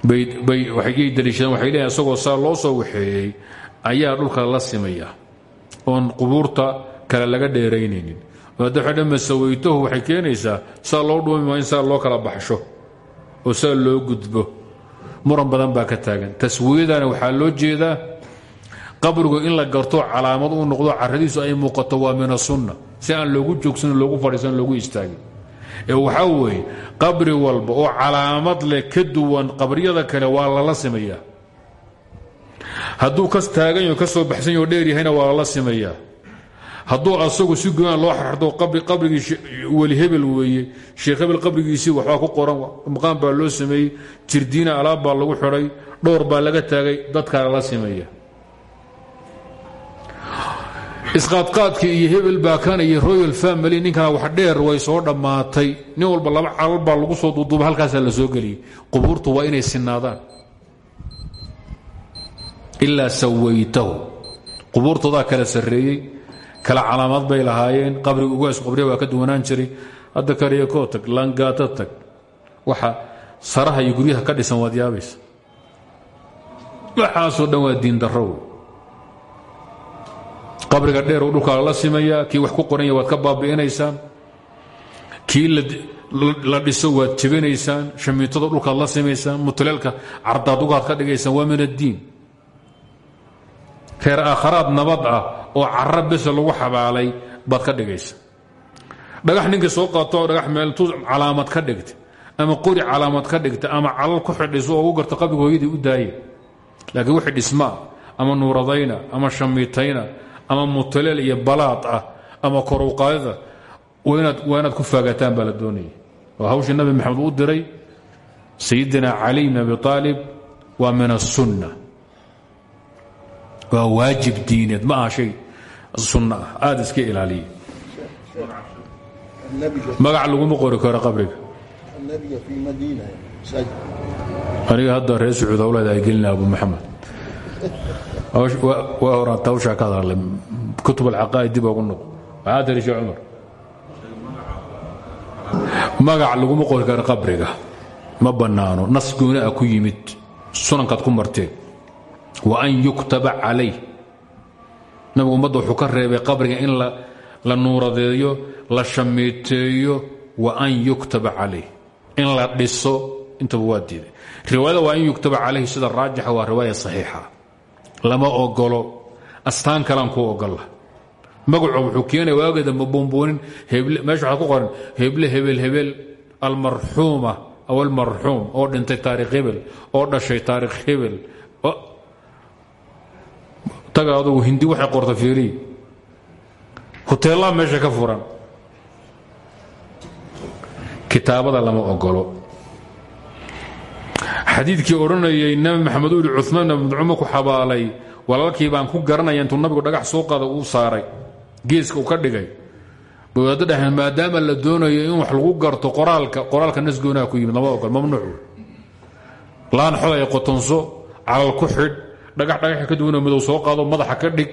Yay daliishadeen waxay leeyahin isagoo saa loo soo waxeeyey ayaa dhulka la simaya oon qubuurta kale laga dheeraynaynin hadda waxay dhama sawaytahu? Waxay keenaysaa saa loo dhuumi waa in saa loo kala baxsho oo saa loo gudbo. Muran badan baa ka taagan. Taswiyadana waxaa loo jeedaa qabrigu in la garto calaamad u noqdo caradiisu ay muuqato waa min si aan loogu joogsan loogu fadhiisan loogu istaagin. Ee waxaa weeye qabri walba oo calaamad leh ka duwan qabriyada kale waa lala simayaa hadduu kas taaganyo ka soo baxsanyao dheer yahayna waa lala simayaa hadduu asagu si goaan loo xarxdo qabrigii weli hebel weeye sheekh hebel qabrigiisii waxbaa ku qoran maqaan baa loo sameeyey jirdiina alaab baa lagu xidhay dhowr baa laga taagay dadkaa lala simaya isqaadqaadkii iyo hebel baa kan iyo royal family ninkana wax dheer way soo dhammaatay. Nin walba laba calal baa lagu soo duuduuba halkaasaa la soo geliyey. Qubuurtu waa inay sinaadaan ilaa sawaytahu. Qubuurtoodaa kala sarreeyey kala calaamad bay lahaayeen. Qabriga ugaas qabriya waa ka duwanaan jiray. Hadda kariya koo tag langaato waxa saraha iyo guryaha ka dhisan waad yaabaysa waxaasoo dhan waa diin darrow qabriga dheer uu dhulkaa la simayaa kii wax ku qoranya waad ka baabi'inaysaan kii la dhiso waad jebinaysaan shamiitada dhulkaad la simaysaan mutuleelka cardaadugaad ka dhigaysaan waa min addiin. Reer aakharaad nabad ah oo cara bese lagu xabaalay baad ka dhigaysa dhagax ninkii soo qaato dhagax meeltu calaamad ka dhigta ama qori calaamad ka dhigta ama calal ku xidhiso oo ugu garta qabriga u daaya laakiin wixii dhismaa ama nuuradayna ama shamiitayna ama mutaleel iyo balaad ah ama koruqaadada waa inaad ku faagataan baa la doonaya nabi maxamed u diray sayidina cali bn abi aalib waa min asunna waa waajib diineed ma aha shay sunno ah aada iska magac laguma qori karo qabriga. Aniga hadda reer sacuud hawleeda ay gelina abu maxamed waa horaata hawshaa ka hadalay. Kutub alcaqaa'id dib ugu noqo. Maxaa tiri shee cumar. Magac laguma qori karo qabriga. Ma bannaano. Nas gooni ah ku yimid. Sunankaad ku marteen. Wa an yuktaba calayh nabigu ummadda wuxuu ka reebay qabriga in la nuuradeeyo la shamiiteeyo wa an yuktaba calayh in la dhiso intaba waa diiday. Riwaayada waa an yuktaba calayhi sida raajixa waa riwaaya saxiixa lama ogolo astaan kalaan kuu ogolla magaco wuxuu keenaya waageeda ma boonboonin meesha waxaa ku qoran heble hebel hebel almarxuuma aw almarxuum oo dhintay taarikh hebel oo dhashay taarikh hebel taga hindi waxay qorta fiiriy huteellaa meesha ka furan. Kitaabada lama ogolo xadiidkii odhanayay nabi maxamed u yihi cumaan ibn cumar ku baan ku garanaya intuu nabigu dhagax soo qaada uu saaray. Geeska uu ka dhigay. Wadaaddo dhaheen maadaama la doonayo in wax lagu garto qoraalka qoraalka nasgoonaa ku yimid. Lama ogol mamnuuc laan xolay qotonso calal ku xidh dhagax dhagaxa ka duwanoo madow soo qaado madaxa ka dhig.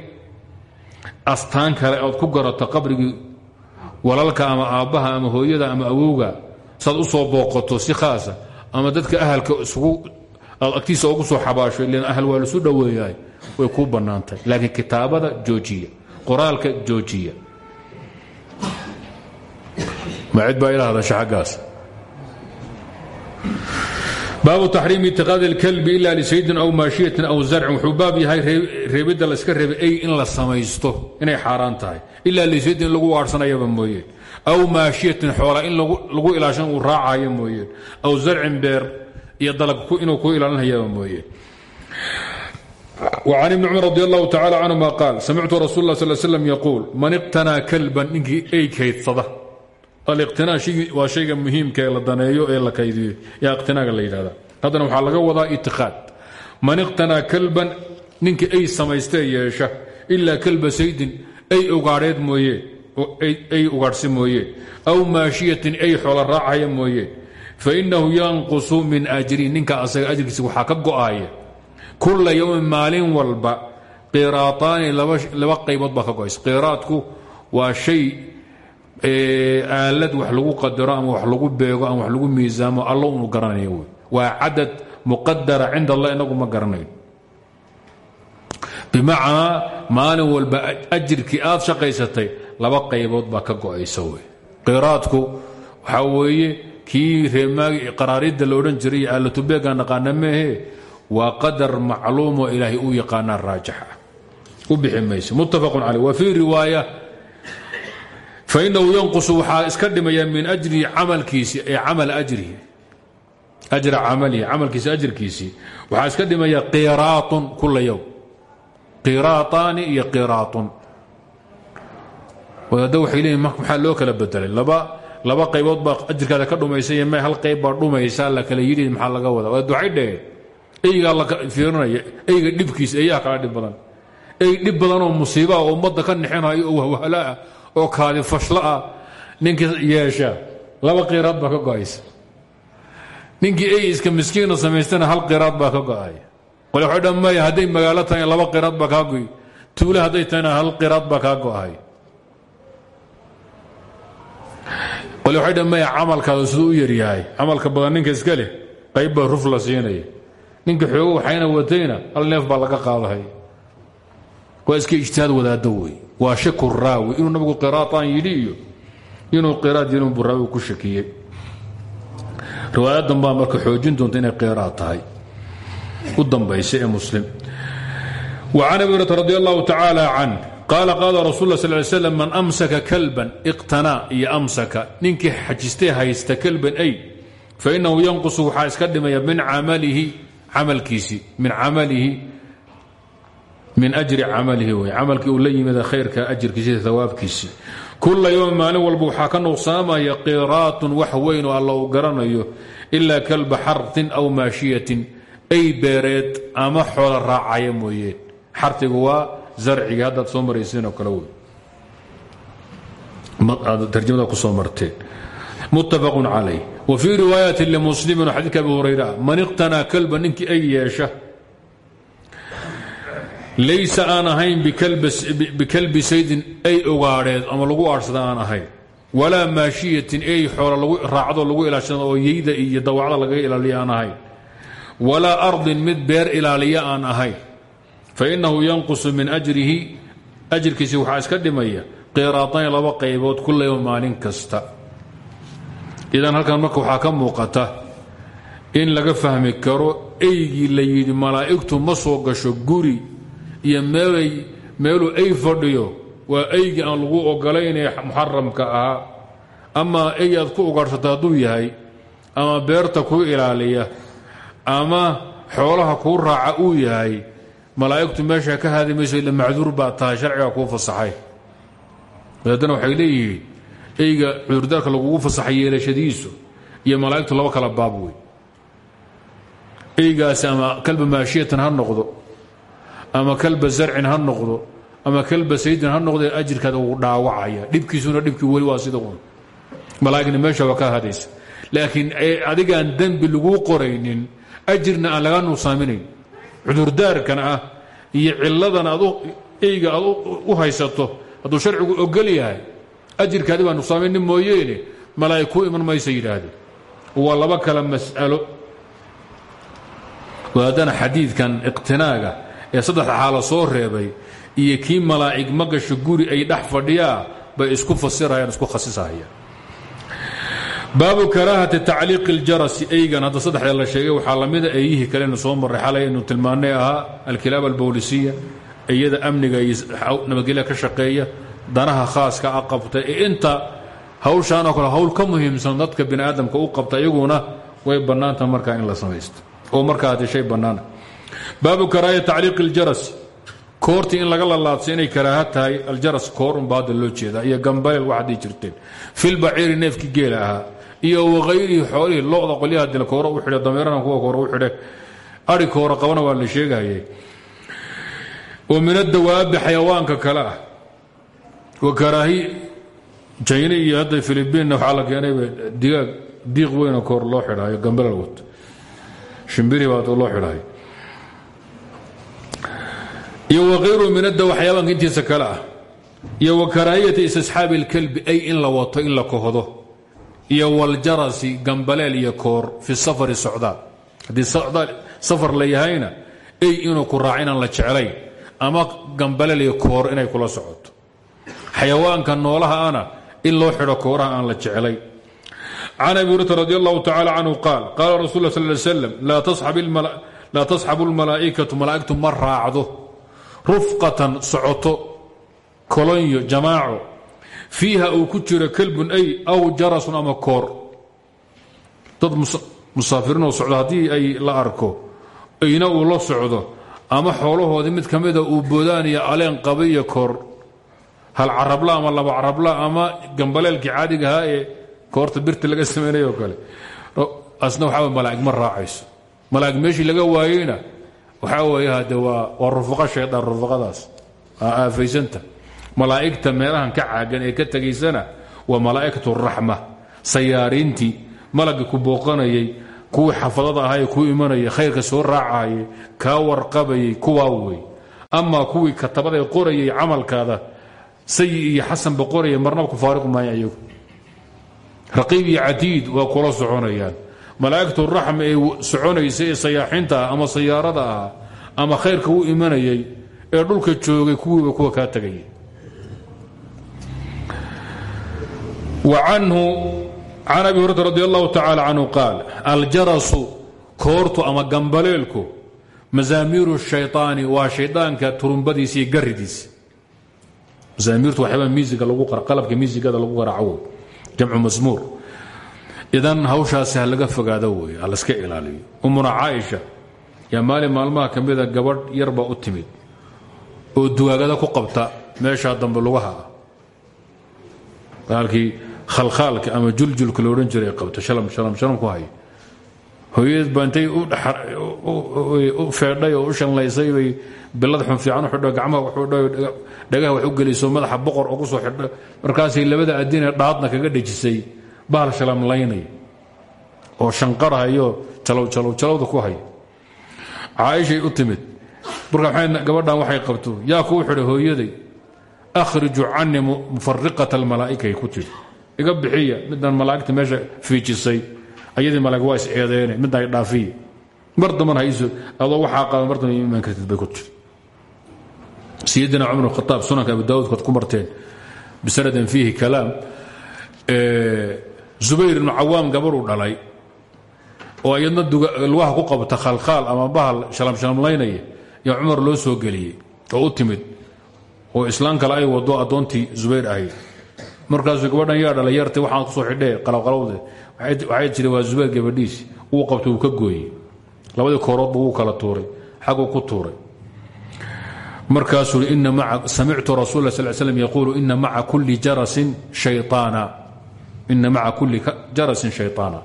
Astaan kale ood ku garato qabrigii walaalka ama aabbaha ama hooyada ama awowga saad u soo booqato si khaasa ama dadka ahalka isugu aad ugu soo xabaasho ilan ahal waa laisu dhoweeyahay way kuu bannaantahay laakiin kitaabada joojiya qoraalka joojiya. Ma baa ila hadasha baabu taxriimi itiqaadi اlkalbi ila lisaydin aw maashiyatin aw zarcin wuxuu baab yahay reebidda la iska reebay ey in la samaysto inay xaaraan tahay ilaa lisaydin in lagu aarsanayaba mooyeen aw maashiyatin xoola in lagu ilaashan uu raacayo mooyeen aw zarcin beer iyo dalag inuu ku ilaalinayaba mooyeen وعن بن cمر رضي الله تعالى عنهma قاaل سمعت رsuل الله صل سلم يقول maن اقتنىa كلبا ninkii ey kaydsada aliqtinaa waa shayga muhiimka ee la daneeyo ee la kaydiyo. Yaa iqtinaaga la yidhahda haddana waxaa laga wadaa itiqaad. Man iqtanaa kalban ninka ay samaystee yeesha ilaa kalba saydin ay ugaadheed mooye ay ugaadhsi mooye aw maashiyatin ay xoola raacaya mooye fainahu yanqusu min ajri ninka asaga ajrkiisa waxaa ka go'aaya kula yowmin maalin walba qiraataani laba qaybood baa ka waa shay aalad wax lagu qadaro ama wax lagu beego ama wax lagu miisaamo alla unu garanayo wy waa cadad muqadara cinda allah inagu ma garanayo. Bimacnaa maalin walba ajirkii aad shaqaysatay laba qaybood baa ka go'aysa qiraadku waxaa weeye kii reemaagi qaraaridda la odhan jiray aalatubeega naqaana meehe waa qadar macluumoo ilaahay u yaqaanaa raajixa u bixi muttafaqun caleyh wa fii riwaaya fainahu yanqusu waxaa iska dhimaya min ajrihi camalkiisii ee camal ajrihi ajra camalihi camalkiisi ajirkiisii waxaa iska dhimaya qiraatun kula yowm qiraataani iyo qiraatun. Wadaadda waxay leeyihiin maxaa loo kala bedelay laba laba qaybood baa ajirkaada ka dhumaysa iyo hal qayb baa dhumaysa la kala yidhi maxaa laga wadaa? Wadaad waxay dheheen eygaa la fiirinaya eyga dhibkiisa eeyaha kala dhib badan. Ey dhib badanoo musiibaha oo ummadda ka nixinayo oo wahwalaah oo kaadi fashlaah ninkii yeesha laba qiraad baa ka go'aysa ninkii ey iska miskiina samaystana hal qiraad baa ka go'ay. Qole waxay dhan maya hadday laba qiraad baa kaa goy tuule hadday tahayna hal qiraad baa kaa go'ay. Qole waxay dhan maya camalkaada u yaryahay camalka badan ninka iska leh qayb ruf la siinaya. Ninka xoogo waxayna watayna hal neef baa laga qaadahay waa iska ijtihaad wadaado wey waa shaku raawi. Inuu nabigu qiraaaan yidhi inuu qiraad yidhi unbuu ku shakiyey. Riwaayadan baa marka xoojin doonta inay qiraad tahay. U dambaysa muslim. Wa can abi hurata radi allahu tacaala can qaala qaala rasuul sal man amsaka kalban iqtanaa iyo amsaka. Ninkii xajistee haysta kalban ay fa inahu yanqusu waxaa iska dhimaya min amalihi amalkiisii min camalihi min ajri camalihi wey camalkii uu la yimida khayrka ajirkiisi hawaabkiisi kula yowm maalin walba waxaa ka nuqsaamaya qiraatun wax weyn oo alla garanayo ilaa kalba xartin aw maashiyatin. Ay beereed ama xoola raacaya mooyeen xartigu waa zarciga haddaad soo maraysiin oo kale tarjamada ku soo marteen. Muttafaq calayh. Wa fii riwaayati limuslimin oo xadiidka abi hurayra man iqtanaa kalba ninkii ay yeesha laysa aan ahayn bikalbi saydin ay ogaadheed ama lagu aarsada aan ahayn walaa maashiyatin ay xoola lagu raacdo lagu ilaashada oo yeyda iyo dawacda lagaga ilaaliya aan ahayn walaa ardin mid beer ilaaliya aan ahayn fainahu yanqusu min ajrihi ajirkiisi waxaa iska dhimaya qiraatayn laba qaybood yowm maalin kasta idan halkan marka waxaa ka muuqata in laga fahmi karo eygii la yidhi malaa'igtu ma soo gasho guri iyo meelay meeluu ey fadhiyo waa eygii aan lagu ogolaynee muxaramka ahaa. Ama ey ku ugaadhsato hadduu yahay ama beerta kuu ilaaliya ama xoolaha kuu raaca uu yahay malaa'igtu meesha ka haadi mayso ila macduur baa tahay sharciga kuu fasaxay. Wadaadana waxay leeyihiin eyga cudurdaarka lagugu fasaxay yeelashadiisu iyo malaa'igtu laba kala baab wey eygaasi ama kalba maashiyatan ha noqdo ama kalba zarcin ha noqdo ama kalba saydin ha noqdee ajirkaada wuu dhaawacaya. Dhibkiisuna dhibkii weli waa sida un malaa'igna meesha waa ka hadaysa laakiin adigaan dembi laguu qoraynin ajirna aan laga nuusaaminayn cudurdaarkan ah iyo ciladan aad eyga aad u haysato hadduu sharcigu ogol yahay ajirkaadi baa nuqsaamaynin mooyeene malaa'ig ku iman maysa yidhaahdeen waa laba mas'alo. Haddana xadiidkan iqtinaaga ee saddexda xaalo soo reebay iyo kii malaa'ig ma gasho guri ay dhex fadhiyaa bay isku fasirayaan isku khasisahayaan baabu karaahati tacliiqi اljarasi eygan hadda saddexda la sheegay waxaa lamida eeyihii kalena soo maray xalay aynu tilmaanay ahaa alkilaab albowlisiya iyada amniga iyo ka shaqeeya danaha khaaska a qabta ee inta hawshaanoo kale hawl ka muhiimsan dadka bini u qabta iyaguna way bannaanta markaa in la samaysto oo markaa haddii shay bannaana baabu karaahati tacliiqi اljarasi koortii in laga lalaadso inay karaaha tahay aljaras koor unba hadda loo jeedaa iyo gambaleel waxaad dhihi jirteen. Filbaciiri neefkii geela ahaa iyo wahayrihi xoolihii loda qolyaha dil kooro u xidhe dameerana kuwa kooro u xidhe ari kooro qabana waa la sheegayay oo min adawaabi xayawaanka kale ah. Wa karaahi jayne iyo hadda filibiinna waxaa la keenayba digaag diiq weynoo koor loo xidhaayo gambaleel wato shimbiri baa loo xidhaayo iyo wayru min ada waxyaabaanka intiisa kale ah iyo wa karaahiyati istisxaabi اlkalbi ay in la wato in la kohdo iyo waljarasi gambaleel iyo koor fi safari socdaal. Haddii safar la yahayna ay inuu ku raac inaan la jeclayn ama gambaleel iyo koor inay kula socoto. Xayawaanka noolaha ana in loo xidho kooraha aan la jeclay can abi hurata radi allahu tacala canhu qaal qaala rasul sal l slam laa tasxabu اlmalaa'ikatu malaa'igtu ma raacdo rufqatan socoto kolonyo jamaaco fiiha uu ku jiro kalbun ay aw jarasun ama koor. Dad musaafiriinoo socdo haddii ay la arko ayna uu la socdo ama xoolahoodii mid ka mida uu boodaaniyo aleen qaba iyo koor. Hal carabla ama laba carabla ama gambaleelkii caadiga ahaa ee koorta birta laga samaynay oo kale asna waxaa malaa'ig ma raacayso. Malaa'ig meeshii laga waayeyna waxaa weeye hade waa waa rufuqa shaydaan rufuqadaas. Aafaysanta malaa'igta meelahan ka caagan ee ka tegaysana waa malaa'ikatu raxma sayaariintii. Malagga ku booqanayay kuwii xafadada ahaye ku imanayay khayrka soo raacayay kaa warqabayay kuwaa wey amaa kuwii katabada qorayay camalkaada sayi iyo xasanba qorayay marnaba ku faariqu maaya iyagu raqiib iyo catiid waa kula soconayaan malaa'igtu raxma ee soconaysa ee sayaaxinta ah ama sayaarada ah ama khayrka u imanayay ee dhulka joogay kuwiiba kuwa kaa tegayay wa canhu can abi hurata radi allahu tacaala canhu qaal ama gambaleelku mazaamiiru shayطaani waa shaydaanka turumbadiisa iyo garidiisa mazaamiirtu waxyaaba miisiga lagu qalabka miisigada lagu qaraaco jamcu masmuur idan hawshaasi ha laga fogaado wey ha laska ilaaliyo. Umuna caaisha yaa maalin maalmaha ka mida gabadh yarbaa u timid oo dugaagada ku qabta meeshaa dambe lugaha ah baalkii khalkhaalka ama juljulka odhan jiray qabta shalam shalam shalam ku haya hooyadeed baa intay u feedhay oo u shanlaysay bay bilad xun fiican u xidho gacmaha dhagaha wax u geliso madaxa boqor oo soo xidho. Markaasay labada adinee dhaadna kaga dhejisay bahal shalamlaynay oo shanqarhayo jalow jalow jalowda ku haya caaishay u timid. Marka gabadhan waxay qabto yaa kuu xidhay hooyaday akhriju cani mufariqat almalaa'ikay ku tidhi iga bixiya midaan malaa'igta meesha fiijisay. Ayadii malaa'ig waa eedeene midna ay dhaafiya mar hayso adoo waxaa qaba mar imaan kartid bay ku tidhi sayidina cumar khataab sunanka abu daawudkood ku marteen bisanadin fiihi kalaam zubayr ibnu cawaam gabadhuu dhalay oo iyadna lugaha ku qabta khalkhaal ama bahal shalamshalamlaynaya yaa cumar loo soo geliyey oo u timid oo islaan kale ay wado addoontii zubayr ahayd markaasuu gabadhan yaa dhalay yartay waxaan ku soo xidhee qalawqalawde waxay jira waa zubayr gabadhiisi wuu qabtay wuu ka gooyey. Labadii kooroodba wuu kala tuuray xaguu ku tuuray. Markaasuu samictu rasul sal slam yaquulu ina maca kulli jarasin shayaana ina maca kulli jarasin shayطaana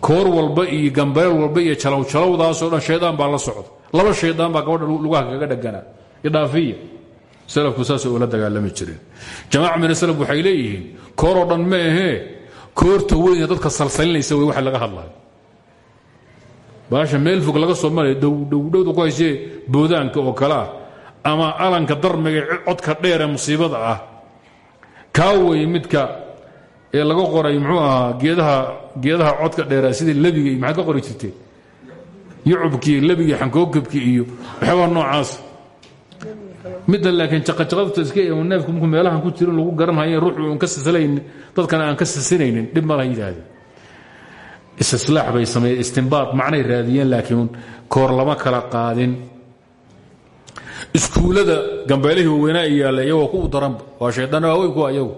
koor walba iyo gambareel walba iyo jalowjalowdaasoo dhan shaydaan baa la socda laba shaydaan baa gabadha lugaha kaga dhaganaa idhaafiya salafku saasay ula dagaalami jireen. Jamaaca min asalaf waxay leeyihiin kooroo dhan ma ahee. Koorta weyne dadka salsalinaysa wey waxa laga hadlayo baasha meel fog laga soo maraya dhowdhowda ku haysee boodaanka oo kalea ama alanka darmiga codka dheer ee musiibada ah. Kaa wey midka ee laga qoray muxuu ahaa geedaha geedaha codka dheera sidii lebiga iyo ka qori jirteen yucubkii lebiga xankookabkii iyo waxyaabaa noocaas. Midda laakiin jaqajaqadta iska neefku markuu meelahan ku jirin lagu garanhayo ruuxu un ka sisalaynin dadkana aan ka sisinaynin dhib ma laha yidhaahdeen istislaax bay sameeyeen istimbaad macnay raadiyeen laakiin koor lama kala qaadin. Iskuullada gambeelihii waaweynaa i yaalla iyagoo ku daranba waa shaydaan waaweyn kuwa iyagu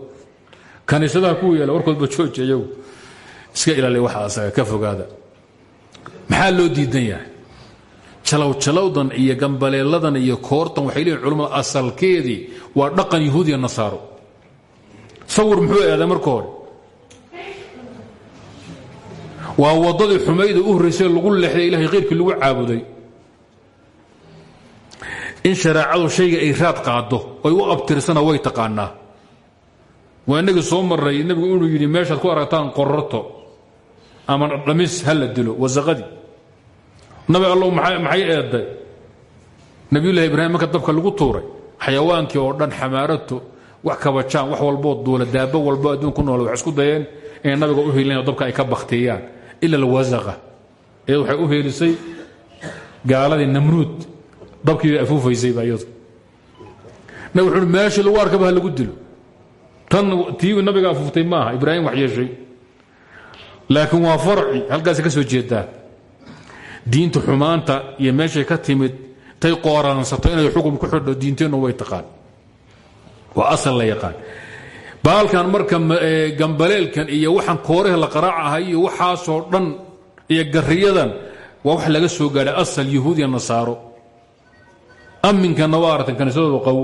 kaniisadaha kuwa yaalla warkoodba jooji iyagu iska ilaaliya waxa asaga ka fogaada. Maxaa loo diidan yahay? Jalowjalowdan iyo gambaleeladan iyo koortan waxay leeyihiin culimmada asalkeedii waa dhaqan yahuudiya nasaaro sawir muxuu aaday marka hore? Waa waddadii xumayda u horraysay lagu leexday ilahay khayrkii lagu caabuday. In shareecadu shayga ay raad qaado oy u abtirsana way taqaanaa waa inagii soo maray nebigu inuu yidhi meeshaad ku aragtaan qororto ama dhamis ha la dilo wasaqadii. Nabi allow maxay eedday nabiyullahi ibraahim marka dabka lagu tuuray xayawaankii oo dhan xamaarato wax kabajaan wax walboo duula daabo walbo adduun ku nool waxay isku dayeen inay nabiga u heelinayo dabka ay ka bakhtiyaan. Ila alwasaqa. Iyadu waxay u heelisay gaaladii namruud. Dabkii bay afuufaysay baa iyadu. Nabig wuxuu meeshii lagu arkaba ha lagu dilo tan tii nabiga afuuftay maaha ibraahim wax yeeshay. Laakiin waa farci halkaasay ka soo jeedaa diinta xumaanta iyo meeshay ka timid tay qooraansato inay xukun ku xidho diinteennu way taqaan. Waa asal la yaqaan. Baalkan marka gambaleelkan iyo waxaan kooreha la qaraacahay iyo waxaasoo dhan iyo gariyadan waa wax laga soo gaadhay asal yahuudiya nasaaro. Aminkanna waa aragtan kaniisadooda qaw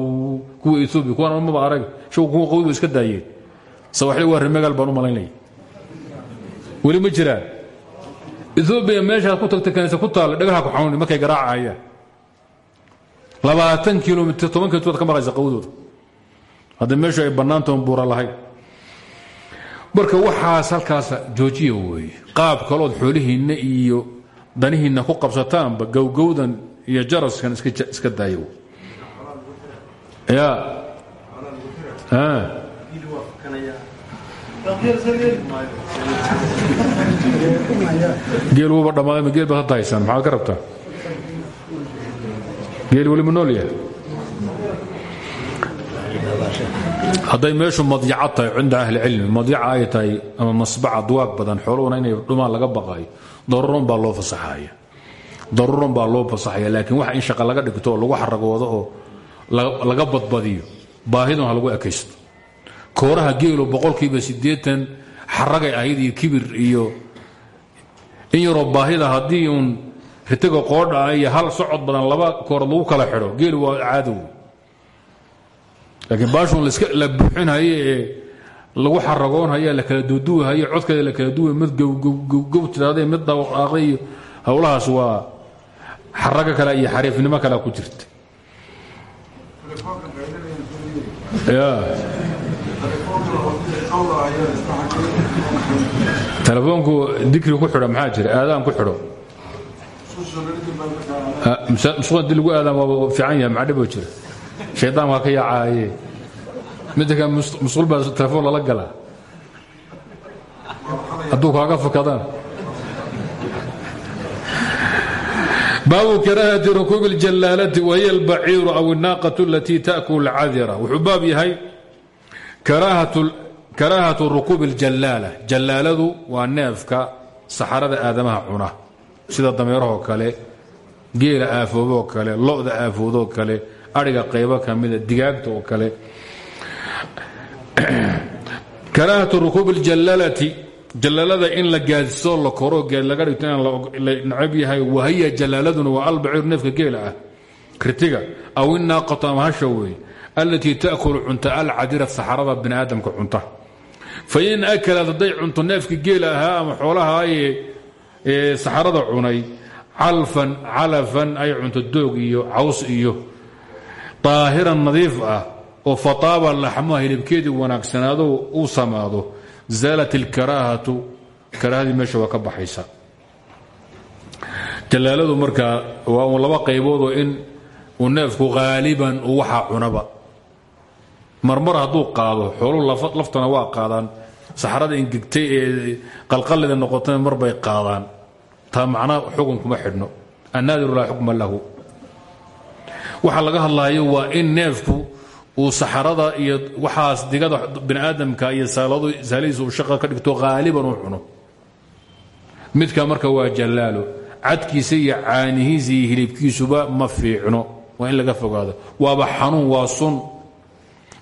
kuwa etoobiya kuwan maba arag kuwa qawi ba iska daayeen sawaxli waa remegaal baan u malaynaya weli ma jiraan etoobiya meeshaad ku tagta kaniisa ku taalla dhagaha ku xanuuni markay garaacahayaan labaatan kilomitr toban kilomitr baad ka maqaysa qawdooda. Hadda meeshu ay bannaantoon buura lahayn marka waxaas halkaas joojiya weeye qaab kalood xoolihiinna iyo danihiinna ku qabsataanba gowgowdan iyo jaraskan iska daayo geel wuuba dhammaaday ma geel baad hadda haysaan ka rabtaa geel weli ma yahay. Hadday meeshu madyaca tahay cinda ahli cilmi madyaca ama masbaca duwaag badan xooluhuna inay dhumaan laga baqaayo daruuran baa loo fasaxaya daruuran baa loo fasaxaya laakiin waxa in shaqa laga dhigto lagu xaragoodo oo laga badbadiyo. Baahidun ha lagu ekaysto. Kooraha geelo boqolkiiba siddeetan xaragay ahayd iyo kibir iyo in yaroo baahida haddii uun ritiga qoodha ah iyo hal socod badan laba koor lagu kala xidho geelu waa caadow laakiin baashun la buuxinhaye ee lagu xaragoonhaya la kala duuduuhayo codkeeda la kala duuhay mid tiraada mid dhaaqday iyo waa xarago kale iyo xariifnimo kale ku jirta telefoonku dikri ku xidho maxaa jira? Aadaan ku xidho. Musqan di lagu aadaan waa fiican yahay macdhibo jira? Shaydaan waa ka yaacaaye. Midda kale musqul baa telefoon lala galaa hadduu kaaga fakadaan baabu karaahati rukuubi اljalaalati wahiya albaciiru aw الnaaqaة alatii taأkul اlcadira wuxuu baab yahay karaahatu rukuubi اljallaala jallaaladu waa neefka saxarada aadamaha cuna sida dameerahoo kale geela aafooboo kale lo'da aafoodoo kale ariga qaybo kamida digaagta oo kale karaahatu rukuubi اljalaalati jalaalada in la gaadisoo la koro geed laga dhigto in la nacab yahay wahiya jalaaladuna waa albaciir neefka geela ah. Kritiga aw inaaqatu ama hasha weeye allatii taakulu cunta alcadira saxarada bini aadamka cunta fain akalad hadday cunto neefka geela ahaa ama xoolaha ee saxarada cunay calfan calafan ay cunto doog iyo caws iyo daahiran nadiif ah oo fataaba laxmuha hilibkeedii wanaagsanaado uu samaado zaalat ilkaraahatu karaahadii meesha waa ka baxaysa jallaaladu markaa waa uun laba qayboodoo in uu neefku haaliban uu waxaa cunaba marmar hadduu qaado xooluhu laftana waa qaadaan saxrada ingegtay ee qalqallida noqotana mar bay qaadaan taa macnaa xukun kuma xidhno annaadiru laa xukma lahu waxa laga hadlaayo waa in neefku uu saxarada iyo waxaas digada biniaadamka iyo saaladiisa uu shaqa ka dhigto haaliban uu cuno. Midka marka waa jallaalo cadkiisa iyo caanihiisa iyo hilibkiisuba ma fiicno waa in laga fogaado. Waaba xanuun waa sun.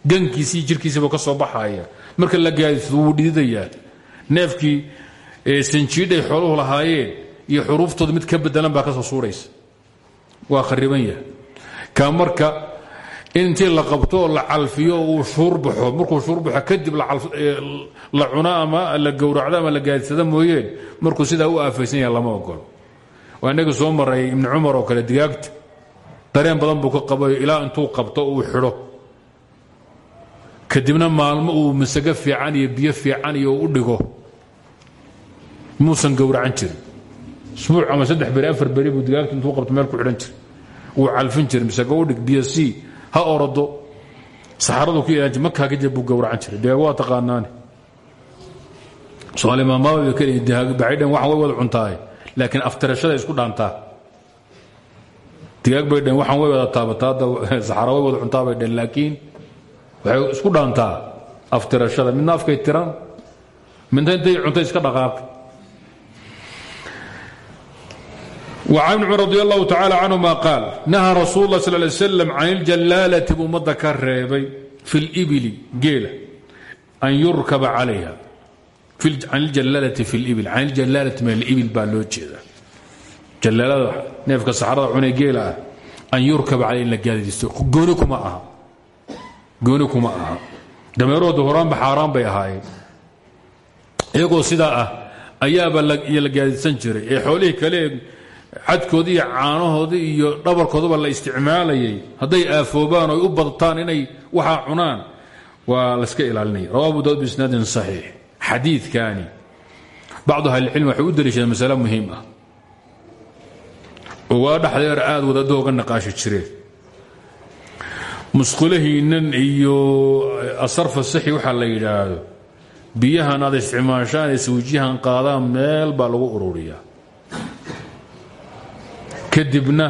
Gankiisii jirkiisaba ka soo baxaya. Marka la gaadiso wuu dhididayaa. Neefkii sanjiidhay xooluhu lahaayeen iyo xuruuftooda mid ka bedelan baa ka soo waa khariban yahay. Ka marka intii la qabto oo la calfiyo uu shuurbaxo markuu shuurbaxo kadib la cuno ama la gowracdo ama la gaadidsada mooyeen markuu sidaa u aafaysan yaha lama ogolo waa inaga soo maray ibni cumar oo kale digaagta. Dareen badan buu ka qabayo ilaa intuu qabto uu xidho. Kadibna maalmo uu masago fiican iyo biyo fiican iyo u dhigo. Muusan gowracan jirin. Isbuuc ama saddex beri afar beri buu digaagta intuu qabto meel ku xidhan jira wuu calfin jiray masago u dhig biyo sii ha orado. Saxaradu ku ilaan jir markaa kadib buu gowracan jiray. Digaag waa taqaanaane somaalimaamaaba bay kaleeyihin digaag baxaydhan waxan way wada cuntaaye laakiin aftirashada isku dhaantaa digaag bay dheen waxaan way wada taabataa hadda saxara way wada cuntaa bay dheen laakiin waxay isku dhaantaa aftirashada midna afkay tiran midna intay cuntay iska dhaqaaqi an cumr radi allahu tacaala canhuma qaal nahaa rasuul lah sal slam can iljalaalati buu ummadda ka reebay fi libili geela an yurkaba calayha an iljalaalati fi libil can iljalaalati min alibil baa loo jeedaa jalaalada neefka saxarada cunee geela ah an yurkaba caleyh in la gaadadiisto gooni kuma aha gooni kuma aha dameerahooda horaanba xaaraan bay ahaayeen iyagoo jiray ee xoolihii kale cadkoodii iyo caanahoodii iyo dhabarkoodaba la isticmaalayay. Hadday aafoobaan oy u badtaan inay waxaa cunaan waa laska ilaalinaya rawa abu daud biisnaadin saxiix. Xadiidkani bacdu ahlicilm waxay u daliishadeen masale muhiim ah. Oo waa dhexdeer aad wadado oga naqaashi jireen. Musqulahiinnan iyo asarfa sixi waxaa la yidhaahdo biyahan aad isticmaashaan ee sawjiyahan qaadaan meel baa lagu ururiyaa kadibna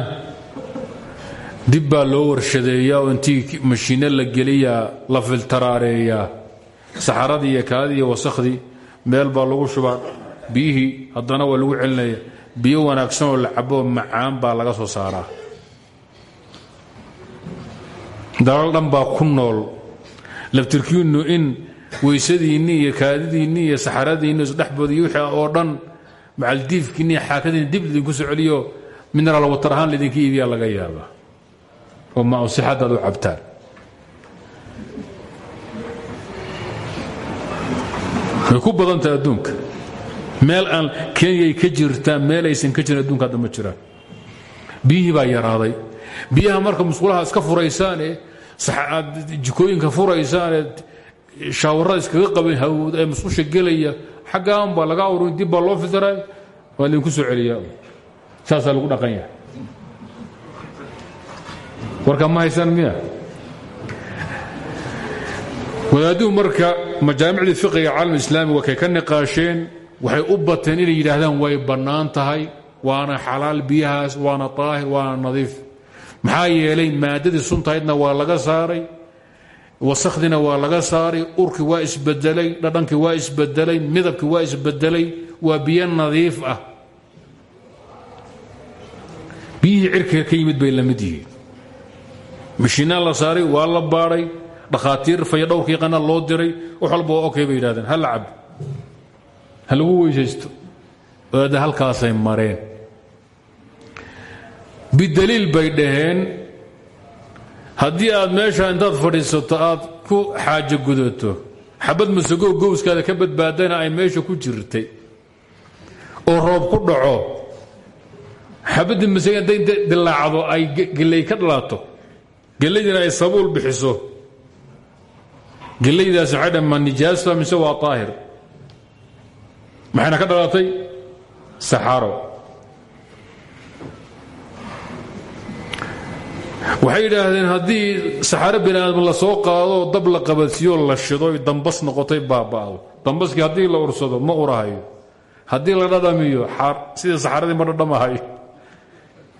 dib baa loo warshadeeyaa oo intii mashiinno la geliyaa la filtaraareeyaa. Saxaradii iyo kaadii iyo wasakhdii meel baa lagu shubaa. Biyihii haddana waa lagu celinaya. Biyo wanaagsan oo la cabo macaan baa laga soo saaraa. Dalal dhan baa ku nool. Laftirkiinnu in weysadiinni iyo kaadidiinni iyo saxaradiinni isdhexbooda iyo wixii oo dhan macaldiifkiinni iyo xaakadiinni dib lidinku soo celiyo mineraal watar ahaan laydinka iibiyaa laga yaabaa oo mausixadaad u cabtaan. Way ku badantaha adduunka. Meel aan kenyay ka jirtaan meel aysan ka jirin adduunka hadda ma jiraan. Biyihii baa yaraaday. Biyaha marka musqulaha iska furaysaane aad jikooyinka furaysaane shaawarada iskaga qaban hawd ee musqusha gelaya xaggaan baa laga urin dib baa loo filtaray waa laydinku soo celiyaa saasaa lagu dhaqan yahay warka ma haysaan miya. Wadaadduhu marka majaamicdii fiqiga caalam islaami waa kay ka waxay u bateen inay yidhaahdaan way bannaan tahay waana xalaal biyahaas waana daahir waana nadiif. Maxaa yeelay maadadii suntahaydna waa laga saaray wasakhdina waa laga saaray urkii waa isbedelay dhadhankii waa isbedelay midabkii waa isbedelay waa biyo nadiif ah biyihii cirka ka yimid bay la mid yihiin. Mashiinaa la saaray waa la baadhay dhakhaatiir faya dhowrkii qana loo diray wax walba waa okay bay yidhahdeen. Ha la cabo ha lagu weysaysto. Oada halkaasay mareen. Bidaliil bay dhaheen. Haddii aad meesha intaad fadhiisato aad ku xaajo gudato xabad masagoo gowskaada ka badbaadana ay meesha ku jirtay oo roob ku dhaco xabadii masage hadday dilaacdo ay geley ka dhalaato gelaydina ay sabuul bixiso. Gelaydaas waxay dhan ma nijaasa mise waa aahir maxayna ka dhalatay? Saxaro waxay yidhaahdeen haddii saxaro bini aadam la soo qaado dab la qabadsiiyo la shido dambas noqotay baaba'do dambaskii haddii la ursado ma urahayo. Haddii la dhadhamiyo sidii saxaradii ma dhadhamahayo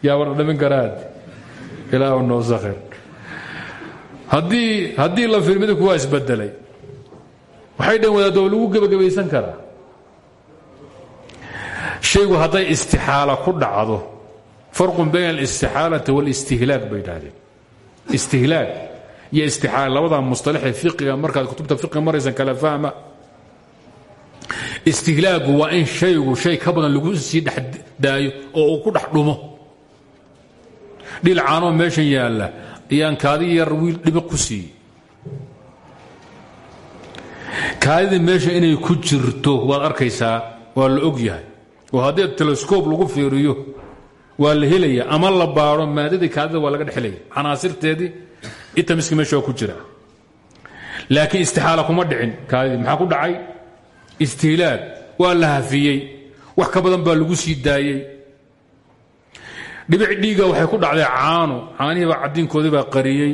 yaaba dhadhamin karaad ilaahu noo sakhir. Haddii haddii la fiir midabku waa isbedelay. Waxay dhaheen wadaadoo lagu gebagabaysan karaa. Shaygu hadday istixaala ku dhacdo farqun bayna alistixaalati wاlistihlaak bay dhahdeen istihlaak iyo istixaala labadaa musطalaxee fiqiga markaad kutubta fiqiga maraysan kala fahma. Istihlaagu waa in shaygu shay ka badan lagu sii dhex oo ku dhex dhil caanoo meeshan yaalla. Ayaan kaadi yar wiil dhibiq ku siiyey kaadidii meesha inay ku jirto waad arkaysaa waa la og yahay oo haddii telescob lagu fiiriyo waa la helaya ama la baado maadadii kaadida waa laga dhexlaya canaasirteedii itamiski meesha waa ku jira. Laakiin istixaala kuma dhicin. Kaadidii maxaa ku dhacay? Istihlaag waa la hafiyey. Wax ka badan baa lagu sii daayey dhibic dhiiga waxay ku dhacday caano. Caanihiibaa caddiinkoodii baa qariyey.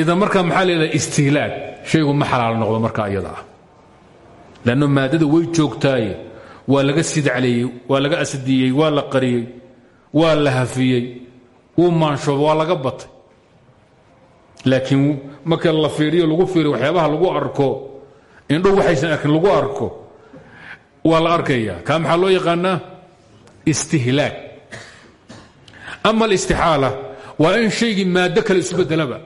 Idan markaa maxaa leedahay istihlaag shaygu ma xalaal noqdo markaa iyada ah. Lanno maadada way joogtaaye. Waa laga sidcaleeyey waa laga asadiyey waa la qariyey waa la hafiyey. Wuu maanshooba waa laga batay. Laakiin marka la fiiriyo lagu fiiriyo waxyaabaha lagu arko indhow waxaysan arkin lagu arko waa la arkaya kaa maxaa loo yaqaanaa? Istihlaag ama alistixaala. Waa in shaygii maaddo kale isu bedelaba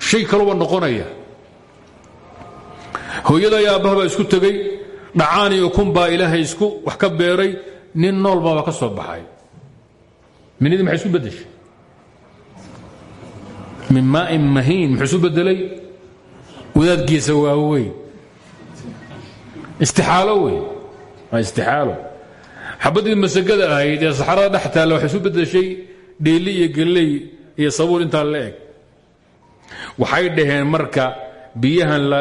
shay kaluba noqonaya. Hooyada iyo aabbaha isku tegey. Dhacaan iyo kun ilaahay isku wax ka beeray. Nin nool baaba ka soo baxay. Minidii maxay isku beddeshay? Min maain mahiin. Muxuu isu bedelay wadaadgiisa waaweyn istixaalo wey waa istixaalo. Xabaddii masagada ahayd ee saxarada dhex taalla waxay isu beddeshay dheeli iyo gelley iyo sabuul intaa la eg. Waxay dhaheen marka biyahan la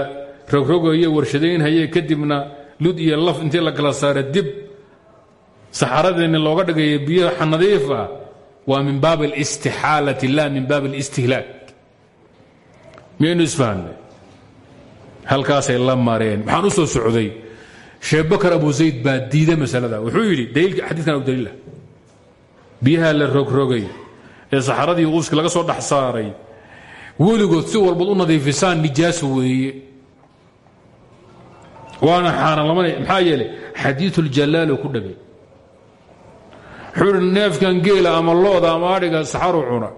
rogrogayo warshadaynhaye kadibna lud iyo laf intii la kala saara dib saxaradeenni looga dhigayo biyo nadiif ah waa min baab alistixaalati la min baab alistihlaak. Miyaynu isfahanay halkaasay la mareen. Maxaan u soo socday sheekh bakar abu zayd baa diiday masalada. Wuxuu yidhi daliilka xadiidkan u daliila biyaha la rogrogay ee saxaradii uuski laga soo dhex saaray weligood si walbaad u nadiifisaan nijaas weeye. Waana xaaraan lama maxaa yeelay xadiiuljalaalo ku dhagay. Wuxuu idhi neefkan geela ama looda ama adhiga saxaru cuna.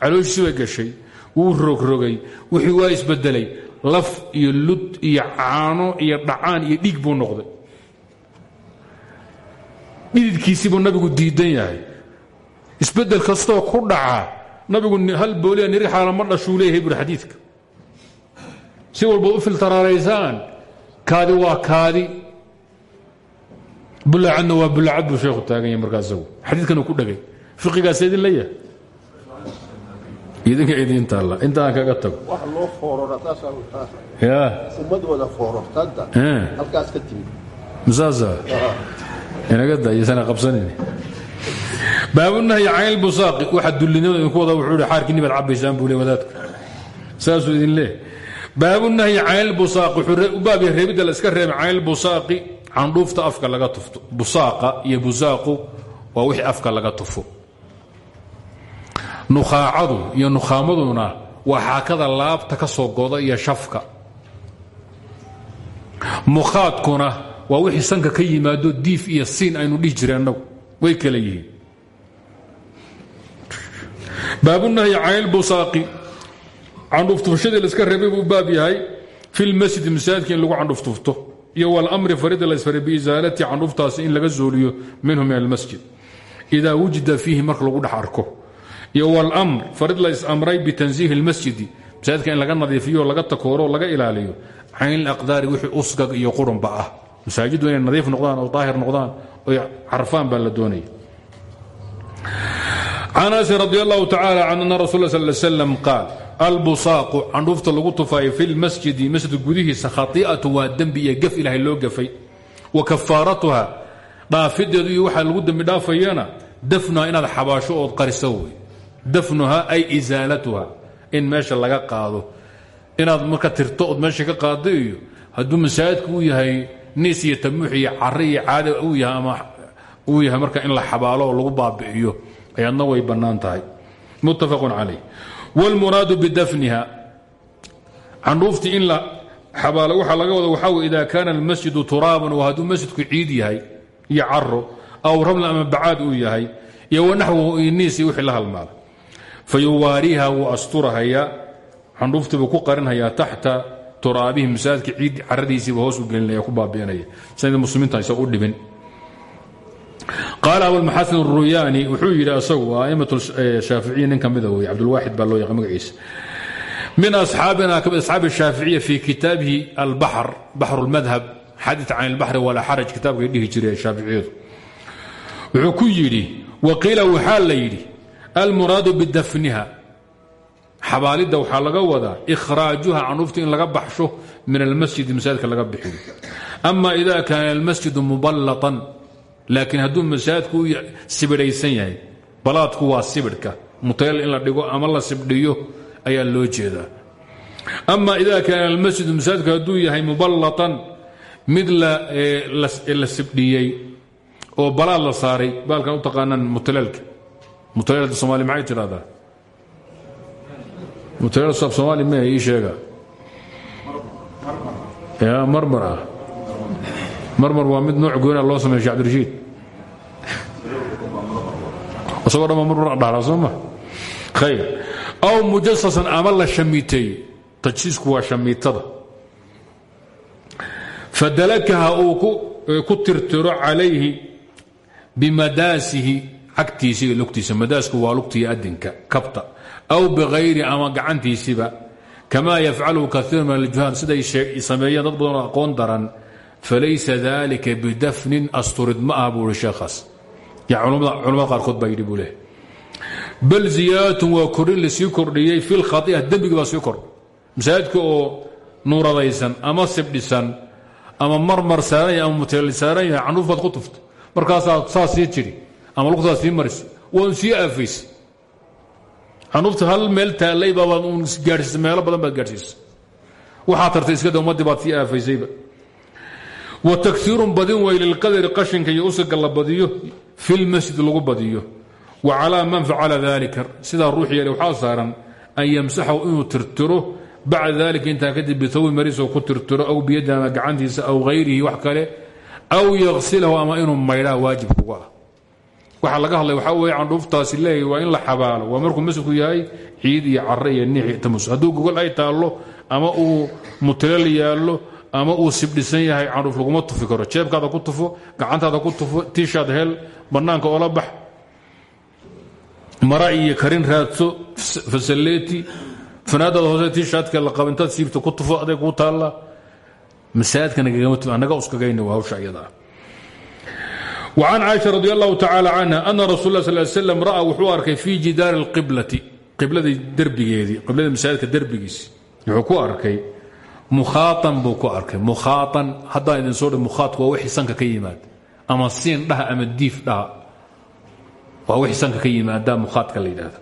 Calooshiisi bay gashay wuu rogrogay wixii waa isbedelay laf iyo lud iyo caano iyo dhacaan iyo dhiig buu noqday. Dhididkiisii buu nabigu diidan yahay. Isbedel kastoo ku dhaca nabigu hal booliya niri xaala ma dhashuu leeyahay buuri xadiidka. Si walbaad u filtaraaraysaan kaadi waa kaadi. Bulaacadna waa bulaacad buu sheekhu taagan yahay markaa isagu. Xadiidkan uu ku dhegay fiqigaas idin la yahay idinka idin taalla. Inta aan kaga tago inaga daayasana qabsanin baabunahyi cayn busaaqi waxa dullinimada idinku wada wuxuu ihi xaarkiinni baad cabbaysaan buu le wadaadku saasuu idin leeh baabunahyi cayn busaaqi wuxuu u baab yahay reebidda la iska reebay. Cayn busaaqi candhuufta afka laga tufto. Busaaqa iyo busaaqu waa wixii afka laga tufo nukhaacadu iyo nukhaamaduna waa xaakada laabta ka soo goda iyo shafka. Mukhaadkuna waa wixii sanka ka yimaado diif iyo siin aynu dhihi jireen annagu. Way kala yihiin. Baabunahyi caynilbusaaqi candhuuftufashadii la iska reebay buu baab yahay fi lmasjidi masaajidka in lagu candhuuftufto iyo walamri farida la isfaray biisaalati candhuuftaasi in laga zooliyo minhu min almasjid idaa wujida fiihi marka lagu dhex arko iyo wاlmr farid la is-amray bitanziihi اlmasjidi masaajidka in laga nadiifiyo laga takooro laga ilaaliyo cayn aqdaari wixii usgag iyo qurunba ah. Masaajiddu inay nadiif noqdaan oo daahir noqdaan oy carfaan baa la doonaya can asin radi allahu tacala can ana rasul sal slam qaal albusaaqu candhuufta lagu tufaayo fi lmasjidi masjidka gudihiisa khai'atu waa dembi iyo gaf ilaahay loo gafay. Wa kafaaratuha dhaafideedu iyo waxaa lagu dembi dhaafayana dafnuha ay isaalatuha in meesha laga qaado. Inaad marka tirto ood meesha ka qaado iyo hadduu masaajidku uu yahay niis iyo tamuux iyo cari iyo caada yahay ama uu yahay marka in la xabaalo lagu baabi'iyo ayadna way bannaan tahay. Muttafaqun calayh. Wاlmuraadu bidafniha. Candhuuftii in la xabaalo waxaa laga wada waxaa wey ida kaana almasjidu turaaban oo hadduu masjidku ciid yahay iyo caro aw ramlan ama bacaad uu yahay iyo wanaxwahu iyo niis wixii la halmaala fayuwaariiha wuu asturahayaa xandhuuftiibuu ku qarinhayaa taxta turaabihi masaajidka ciid caradiisiibu hoos u gelinaya ku baabi'inaya. Sanad muslimiinta aysa u dhibin. Qaala abulmaxasin aruyaani wuxuu yidhi asagu a'imat eh, shaaficiya nin ka mida wey cabdulwaaxid baa loo yaqa magaciisa. Min aصxaabina ka mid asxaabi shaaficiya fii kitaabihi albaxr baxr اlmadhab xadid can ilbaxri walaa xaraj kitaabkay dhihi jireen shaaficiyadu. Wuxuu ku yidhi waqiila waxaa la yidhi almuraadu bidafniha. Xabaalidda waxaa laga wadaa ikhraajuha canuufta in laga baxsho min almasjidi masaajidka laga bixiyo. Ama ida kaana almasjidu muballatan laakiin hadduu masaajidku u sibidhaysan yahay balaadku waa sibidhka. Mutayl in la dhigo ama la sibdhiyo ayaa loo jeedaa. Ama ida kaana almasjidu masaajidku hadduu yahay muballatan mid la sibdhiyey oo balaad la saaray baalkan u taqaanaan mutaleelka mutaleelka soomaali maxay tidhahdaa mutaleelka sab soomaali me ii sheega ya marmar marmar waa mid nooc goona loo sameeyo shee cabdirashiid isagoo dhan marmar dhaara soo khayr. Aw mujasasan ama la tajsiisku waa shamiitada fadalakaha uu ku tirtiro calayhi bimadaasihi cagtiisa iyo lugtiisa madaasku waa lugtiiyo adinka kabta aw bikayri ama gacantiisiba kamaa yafcaluhu kaiir min aljuhaan siday sameeyeen dad badanoo aqoon falaysa dalika bidafnin asturid ma aha buu sheekhaas. Culamada qaarkood baa yidhi buu bal ziyaadatun waa kordhin la sii kordhiyey fi lkhai'a dembigi baa sii kordh masaajidka oo nuuradaysan ama sibdhisan ama marmar saaran yahay ama muteel saaran yahay canuuf baad ku tufta ama lugtaas sii marisa waan sii aafaysa canuufta hal meel taallay baabaad uun gaadhsiisa meelo badan baad gaadhsiisa waxaa tartay iskada ummaddii baad sii aafaysayba. Wa takiirun badin way lilqadari qashinka iyo usaga la badiyo fi lmasjid lagu badiyo. Wa calaa man facala dalika sidaa ruux yeele waxaa saaran an yamsaxahu inuu tirtiro bacda dalika intaa kadib bitawi mariisoo ku tirtiro aw biyadi ama aw hayrihi wax kale aw yaksilahu ama inuu maydhaa waajib kuga ah waxaa laga hadlay waxaa weye candhuuftaasi leeyahy waa in la xabaalo. Waa markuu masjidku yahay ciid iyo care iyo niixi tamus. Hadduu gogol ay taallo ama uu mutaleel yaallo ama uu sibdhisan yahay candhuuf laguma tufi karo. Jeebkaada ku tufo gacantaada ku tufo tiishaad hel bannaanka oola bax. Mara karin raadso fasalleeti fanaadada hoose tiishaadka la qaba intaad ku tufo aday kuu taalla. Masaajidka nagagama tu annaga uskagayna waa hawsha iyada ah وعن cائشha رضي الله تعالى عنها أن رsuل اه صل سلم rأى wuxuu arkay في jidaar الqiblati qibladii derbigeedii qiblada masaajidka derbigiisi wuxuu ku arkay mukhaaan buu ku arkay mukhaaan haddaan idin soo dh mukhaadku waa wixii sanka ka yimaada ama siin dhaha ama diif dhaha waa wixii sanka ka yimaada mukhaadka la yidhahda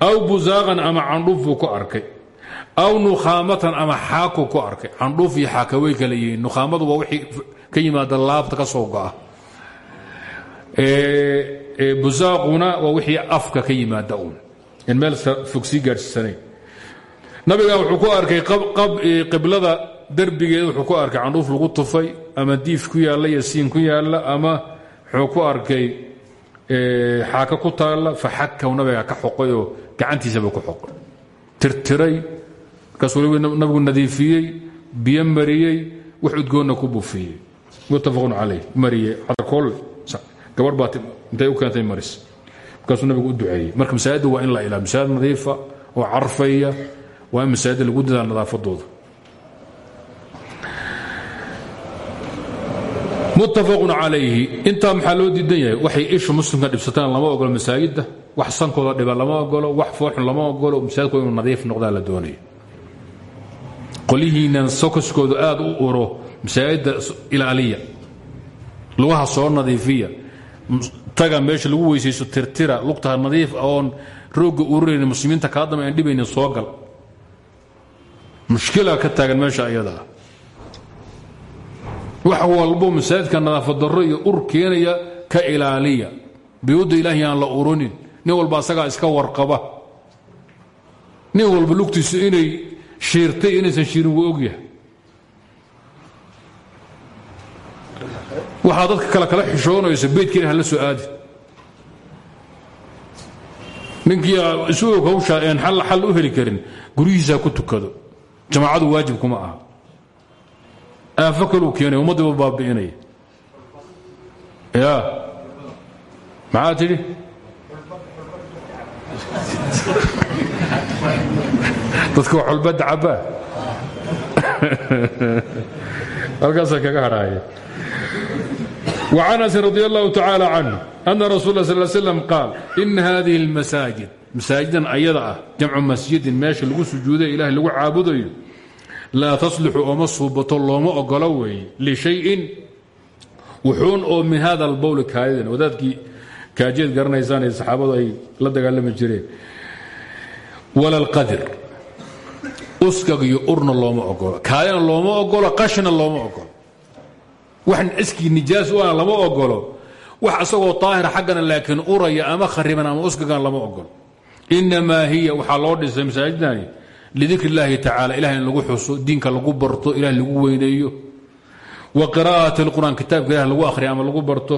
aw buzaaqan ama candhuuf buu ku arkay aw nukhaamatan ama xaaku ku arkay candhuuf iyo xaaka way kala yihiin nukhaamadu waa wixii ka yimaada laabta ka soo go'a busaaquna waa wixii afka ka yimaada uun. In meel fog sii gaadhsiisanayn nabiga wuxuu ku arkay qiblada derbigeeda wuxuu ku arkay candhuuf lagu tufay ama diif ku yaalla iyo siin ku yaalla ama wuxuu ku arkay xaaka ku taalla faxakaw nabiga ka xoqay oo gacantiisaba ku xoqay. Tirtiray markaasuu nabigu nadiifiyey biyo mariyey wax udgoonna ku bufiyey. Muttafaqun calayh mariyey. Cadarkool gabadh baa intay u keentay maris. Markaasuu nabigu u duceeyey. Marka masaajidda waa in la ilaa masaajid nadiifa oo carfaya waa in masaajida lagu dadaal nadaafadooda. Muttafaqun calayhi. Intaa maxaa loo diidan yahay? Waxay ishu muslimka dhibsataan lama ogolo masaajidda wax sankooda dhiba lama ogolo wax fooxun lama ogolo masaajidku inuu nadiif noqdaa la doonaya qolyihiinan sokoskoodu aad u uro masaajidda ilaaliya lugaha soo nadiifiya taga meesha lagu weysayso tirtira lugtaha nadiif oon roogga ururayn muslimiinta kaa dama aan dhibaynin soo gal. Mushkila ka taagan meesha ayadaa wax walbo masaajidka nadaafad darro iyo ur keenaya ka ilaaliya. Biyuudda ilaahi aan la urunin. Nin walba asagaa iska warqaba. Nin walba lugtiisu inay shiirtay inaysan shiirin wuu ogyahay waxaa dadka kale kala xishoonayso beydkiina hala soo aadi. Ninkii isu og hawshaa een xal u heli karin guryihiisaa ku tukado. Jamaacadu waajib kuma aha. Aafo kaluu keenay ummaddiiba baabi'inaya ya maxaa tidhi? Dadka wax walbadda cabbaa halkaasaa kaga hadhaaya وعن أنس رضي الله تعالى عنه أن رسول الله صلى الله عليه وسلم قال إن هذه المساجد مساجدا أيضا جمع مسجد ماشي لغو سجوده إله لغو عابده لا تصلح ومصه بطلوما أقلوه لشيء وحون أو من هذا البول كايدا وذاتك كاجيد قرنيسان الصحابة أي لدى قال لما جري ولا القدر أسكق يؤرن اللوما أقول كايدا اللوما أقول قشن اللوما أقول waxan iskii nijaas u ah lama ogolo wax asagoo daahira xaggana laakiin uraya ama khariban ama uskagan lama ogolo inamaa hiya waxaa loo dhisay masaajidani lidikr illaahi tacaala ilahay in lagu xuso diinka lagu barto ilaah lagu weyneeyo. Wa qiraa'ati lqur'aan kitaabka ilah lagu akhriya ama lagu barto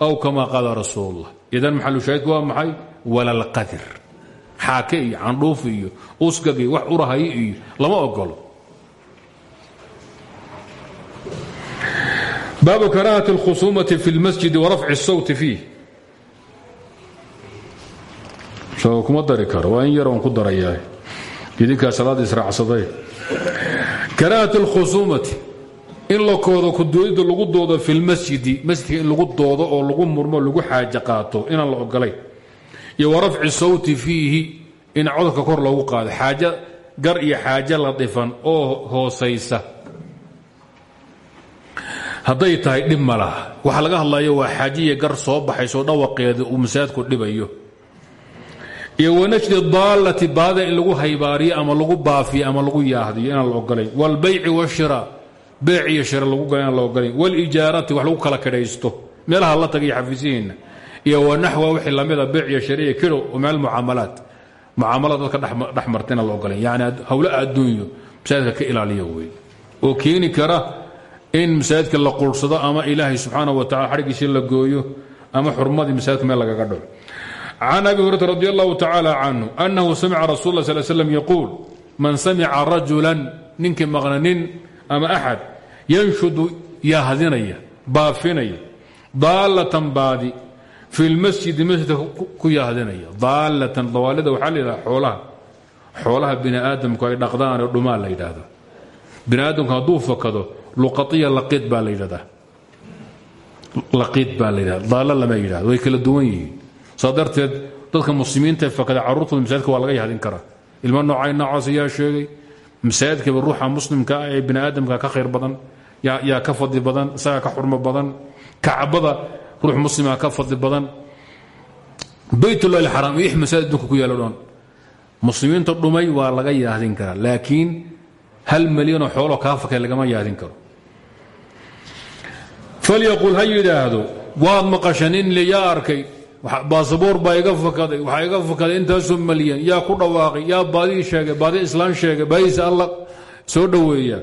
aw kama qaala rasuulullah. Idan maxalu shaahidku waa maxay? Walalqadir xaake iyo candhuuf iyo uskag iyo wax urahay iyo lama ogolo baabu karaahaة اlkhusumati fi اlmasjidi warafci الsawti fiih kuma dari karo waa in yaroon ku darayaa idinkaa salaada israacsaday karaahaة اlkhusumati in la koodo kudoodida lagu doodo fi اlmasjidi masjidka in lagu doodo oo lagu murmo lagu xaaje qaato inaan la ogolayn iyo warafci sawti fiihi in codka kor loogu qaado xaajo gar iyo xaajo la dhifan oo hoosaysa hadday tahay dhib ma laha. Waxa laga hadlayo waa xaajiya gar soo baxayso dhawaqeeda uu masaajidku dhibayo. Iyo wanajdi daallati baada in lagu haybaariyo ama lagu baafiyo ama lagu yaahdiyo inaan la ogolayn waalbayci washira beec iyo shira lagu gala inaan la ogolayn walijaarati wax lagu kala kadhaysto. Meelaha la tagayo xafiisihiinna iyo wanaxwa wixii lamida beec iyo shira iyo kiro oo meel mucaamalaat mucaamalad dadka dhex marta inaan la ogolayn yacni howlo adduunyo masaajidka ka ilaaliya wey. Oo keeni kara in masaajidka la quursado ama ilaahay subxaana wa tacala xadhiggiisii la gooyo ama xurmadii masaajidka meel lagaga dhaco can abi hurata radi allahu tacaala canhu annahu samica rasul la sl slam yaquul man samica rajulan ninkii maqna ama axad yanshudu yahdinaya baafinaya daallatan baadi fi lmasjidi masjidka ku yahdinaya daallatan dawaalida waxaa la yidhaha xoolaha. Xoolaha bini aadamku ay dhaqdaan oo dhumaa la bini aadamku hadduu fakado luqaiya laqiid baa la yidhahdaa. Laqiid baa la yidhahda daalla lama yidhahdo. Way kala duwan yihiin. Saa darteed dadka muslimiinta ee fakada carruurtooda masaajidka waa laga yahdin karaa. Ilmo noocay noocaas ayaa sheegay masaajidkaba ruuxa muslimka ah ee bini ka khayr badan yaa ka fadli badan isagaa ka xurmo badan kacbada ruux muslima ka fadli badan. Baytullahi alxaraam iyo ix ku yaalo muslimiinta dhumay waa laga yahdin karaa laakiin hal malyanoo xooloo kaa fakay lagama yaadin karo falyaqul ha yidhaahdo waad maqashan in yaa arkay baasaboor baa iga fakaday waxaa iga fakaday intaasoo ku dhawaaqay yaa baadii sheegay baadi islaan sheegay baadiisa alla soo dhoweeya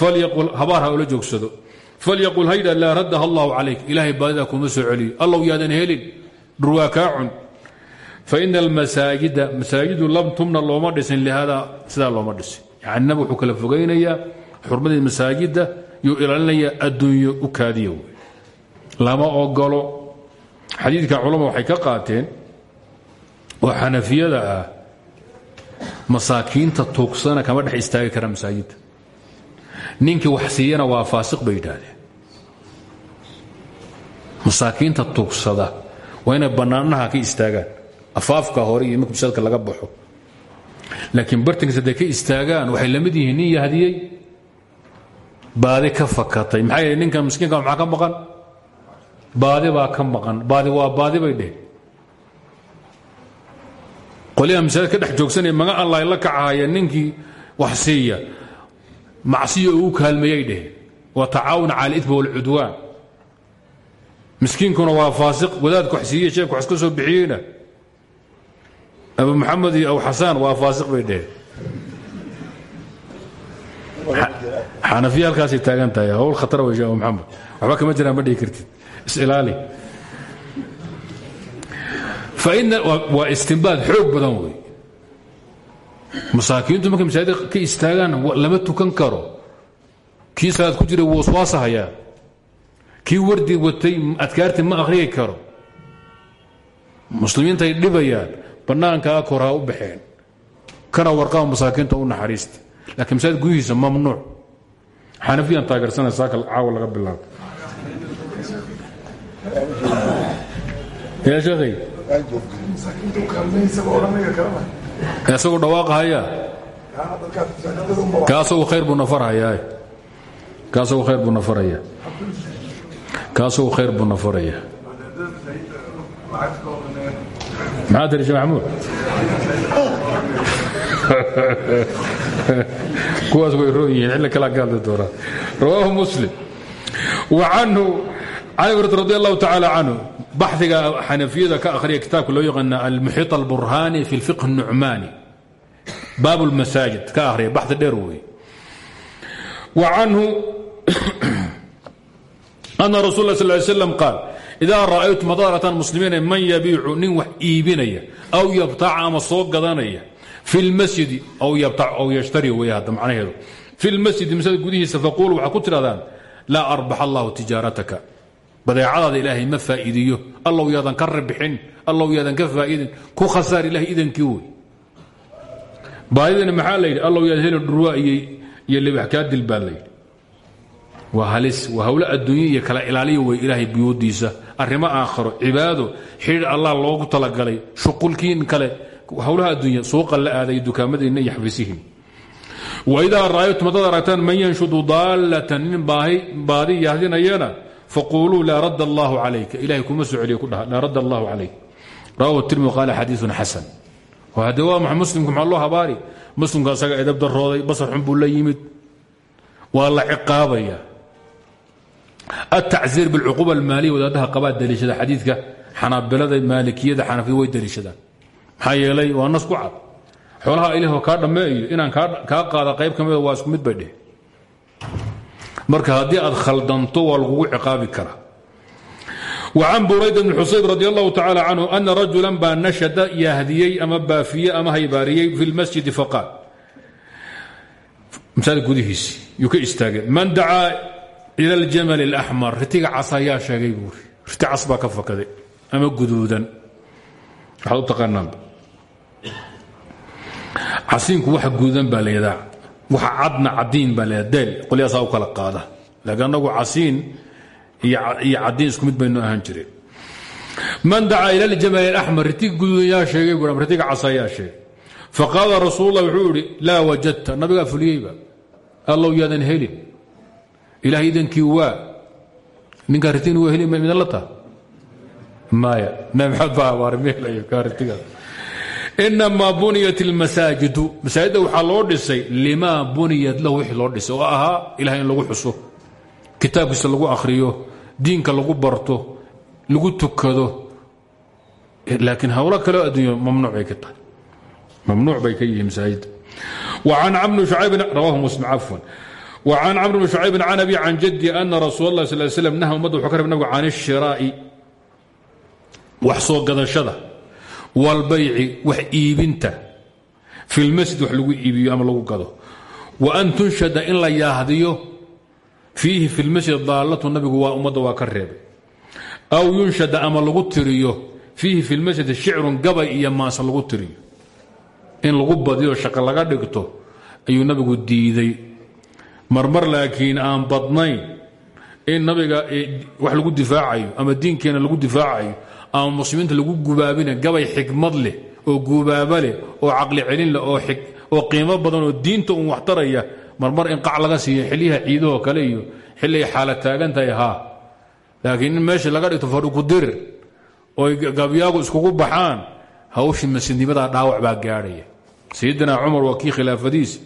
falyaqul habaar ha joogsado falyaqul ha yidhahd laa raddaha allahu calayk ilaahay baadidaa kuma soo celiyo yaadan helin dhurwaa kaa cun faina almasaajida lam tumna looma dhisin lihaada sidaa looma dhisin yani nabig wuxuu kala fogaynayaa xurmadii masaajidda yuu ilaalinayaa adduunyo lama ogolo xadiidka culama waxay ka qaateen oo xanafiyada ah masaakiinta tuugsana kama dhex istaagi kara masaajidda ninkii wax siiyana waa faasiq bay yidhaahdeen. Masaakiinta tuugsada waa inay bannaanaha ka istaagaan. Afaafka hore iyo marka masaajidka laga baxo. Laakiin bartankiis hadday ka istaagaan waxay la mid yihiin nin yahdiyey baadi ka fakatay. Maxaa yeele ninkan miskiinka maxaa ka maqan baadi baa ka maqan baadi waa baadi bay dheh qolyaha masaajid ka dhex joogsanaya maga allah la kacahaya ninkii wax siiya. Macsiyo ugu kaalmeeyay dheh wa tacaawun cala اlidmi wاlcudwaan miskiinkuna waa faasiq. Wadaadka wax siiye sheekh wax soo bixiyeyna. Abu maxamed iyo abu waa faasiq bay dheh xanafiya halkaasay taagan tahay hawl khatar wey sheekh abu maxamed. Waxba kama jiraan ma dhihi kartid. Isilaali waa istimbaad xoog badan wey masaakiintu markay masaajid ka istaagaan lama tukan karo. Kii salaad ku jira waswaasahayaa. Kii wardi watay adkaartii ma akhriyi karo. Muslimiintay dhibayaan bannaankaa kor ha u baxeen. Kana warqaba masaakiinta u naxariista laakiin masaajid gudihiisa mamnuuc. Xanafiyaan taageersana saaka caawa laga bilaabo isagoo dhawaaqahaya kaasagu khayr buu nafarhayaa kaasagu khayr buu nafaraya kaasagu khayr buu nafaraya maxaa tiri sheekh maxamuud kuwaas way roon yihiin cilla kalaa ka hadli doonaan muslim. Wa canhu can hurata radi allahu tacaala canhu baxdiga xanafiyada ka akhriya kitaabka loo yaqaana almuxi alburhaani fi lfiqh nucmaani baab lmasaajid ka ahriya baxdi dheer wa canhu ana rasul la sal slam qaal idaa ra'aytum madaaratan muslimiina man yabiicu nin wax aw yabtaca ama gadanaya fi اlmasjidi aw yashtari wey hadda macnaheedu fi اlmasjidi masaajid gudihiisa faquulu waxaad ku tidhahdaan laa arbax allahu tijaarataka badeecadaada ilaahay ma faa'iidiyo allow yaadan ka rabixin allow yaadan ka faa'idin ku khasaar ilahay idankii wey baadidana maxaa la yidhi allow yaad heli dhurwaa iyo libax kaa dil baa layidhi waa halis waa hawlo adduunye iyo kala ilaaliya wey ilaahay biyuudiisa arrimo aakharo cibaado xidhiir allah loogu talagalay shuqulkiin kale hawlaha adduunya suuqa la aaday dukaamadiinna iyo xafiisihiin waidaa ra'aytum haddaad aragtaan man yanshudu daallatan nin baadi yahdinayana faquluu laa radd allahu calayka. Ilahay kuma ku dhaha laa radd allahu calayk rawahu tirmidi qaala xadiiun xasan. Oo haddee waa maxa muslimku maxaa loo habaari? Muslimka asaga edab darooday basar xun la yimid. Waa la ciqaabaya. Altacziir bilcuquuba almaaliya wadaadaha qabaa daliishada xadiidka xanaabilada maalikiyada xanafiyada way daliishadaan maxaa yeelay waa nas ku cad. Xoolaha ilahoo kaa dhammeeyo inaan kaa qaada qayb ka waa isku mid bay marka haddii aad khaldanto waa lagugu ciqaabi karaa. وcan burayd bn xusayb radi allahu tacala canhu rajulan baa nashada yahdiyey ama baafiye ama haybaariyey fi lmasjidi faqaal. Masaajid gudihiisi yuu ka man dacaa ila aljamal اlaxmar ritiga cas ayaa sheegay buuri riti cas baa ka fakaday ama guduudan. Waxaad u casiinku waxa guudan baa laydaa waxa cadna cadiin baa layda deel qolyaasaa kala qaada. Laakiin annagu casiin iyo isku mid baynu ahaan jireen man dacaa ila aljamal اlaxmar ritiga guduudan yaa sheegay bu ritiga cas ayaa sheegay. Faqaala rasuul lah wuxuu laa wajadta. Nabigaa fuliyeyba allow yaadan helin. Ilahay idankii waa. Ninkaa ritin waa heli midan la taha maya nabi maxamed baa kaa ritigaas inamaa buniyat اlmasaajidu masaajidda waxaa loo dhisay limaa buniyat lahu wixii loo dhisay oo ahaa ilahay in lagu xuso kitaabkiisa lagu akhriyo diinka lagu barto lagu tukado laakiin hawlo kaleo adduunya mamnuuc bay ka tahay mamnuuc bay ka yihiin masaajidda وعن عمرو بن شعيب رواه مسلم عفوا وعن عمرو بن شعيب عن أبي عن جدي أن رسول الله صلى الله عليه وسلم نهى أمده وحكر wاlbayci wax iibinta. Fi lmasjid wax lagu iibiyo ama lagu gado. Wa an tunshada in la yaahdiyo fiihi fi lmasjid daalatu nabigu waa ummadda waa ka reebay. Aw yunshada ama lagu tiriyo fiihi fi lmasjid shicrun gabay iyo maase lagu tiriyo. In lagu badiyo shaqo laga dhigto ayuu nabigu diiday. Marmar laakiin aan badnayn in nabiga eh, wax lagu difaacayo ama diinkeena lagu difaacayo ama muslimiinta lagu gubaabina gabay xikmad leh oo gubaaba leh oo caqli celin leh oo qiimo badan oo diinta uun waxtaraya marmar in qac laga siiyo xilyaha ciidahoo kale iyo xilli ay xaala taagan haa laakiin in meesha laga dhigto fadhukudirir ooy gabyaagu iskugu baxaan hawshii masjidnimadaa dhaawac baa gaadhaya. Sayidina cumar waa kii khilaafadiisi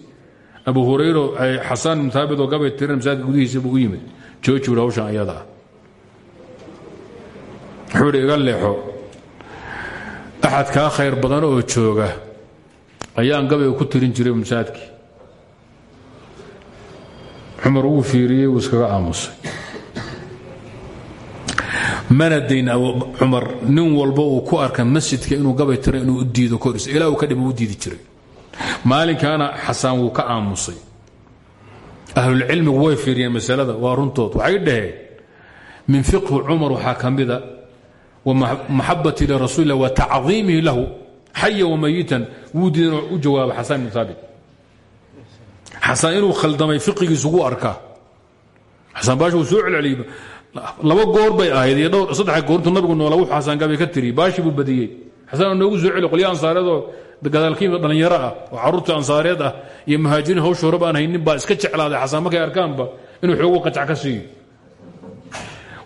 abu hurayro xasaan ibn taabit oo gabay tiran masaajidka gudihiisa buu u yimid. Jooji wuri hawshan ayada ah wuxuu idhi iga leexo. Axad kaa khayr badan oo jooga ayaan gabayga ku tirin jiray masaajidkii cumar wuu fiiriyey wuu iskaga aamusay. Mana dayn nin walba uu ku arka masjidka inuu gabay tira inuu u diido kors ilaa uu ka dhib u diidi jiray. Maalinkaana xasaan wuu ka aamusay. Ahlulcilmigu way fiiriyeen masalada waa runtood. Waxay dhaheen min fiqhi cumar waxaa ka mida wa maxabati lirasuuli wa tacdiimihi lahu. Xaya wamayitan wuu diidan u jawaaba xasaan ibn haabit xasaan inuu khaldamay fiqigiisugu arkaa. Xasaan baasha wuu soo celceliyey. Laba goor bay ahayd iyo dhowr saddex goortu nabigu noola wuxuu xasaan gabi ka tiri. Baashi buu badiyey. Xasaan oo noogu soo celi qolya ansaareed oo gadaalkiima dhallinyaro ah oo carruurta ansaareed ah iyo muhaajiriin hawsha horeba aan haynin baa iska jeclaaday. Xasaan markay arkaanba inuu xoogu qajac ka siiyo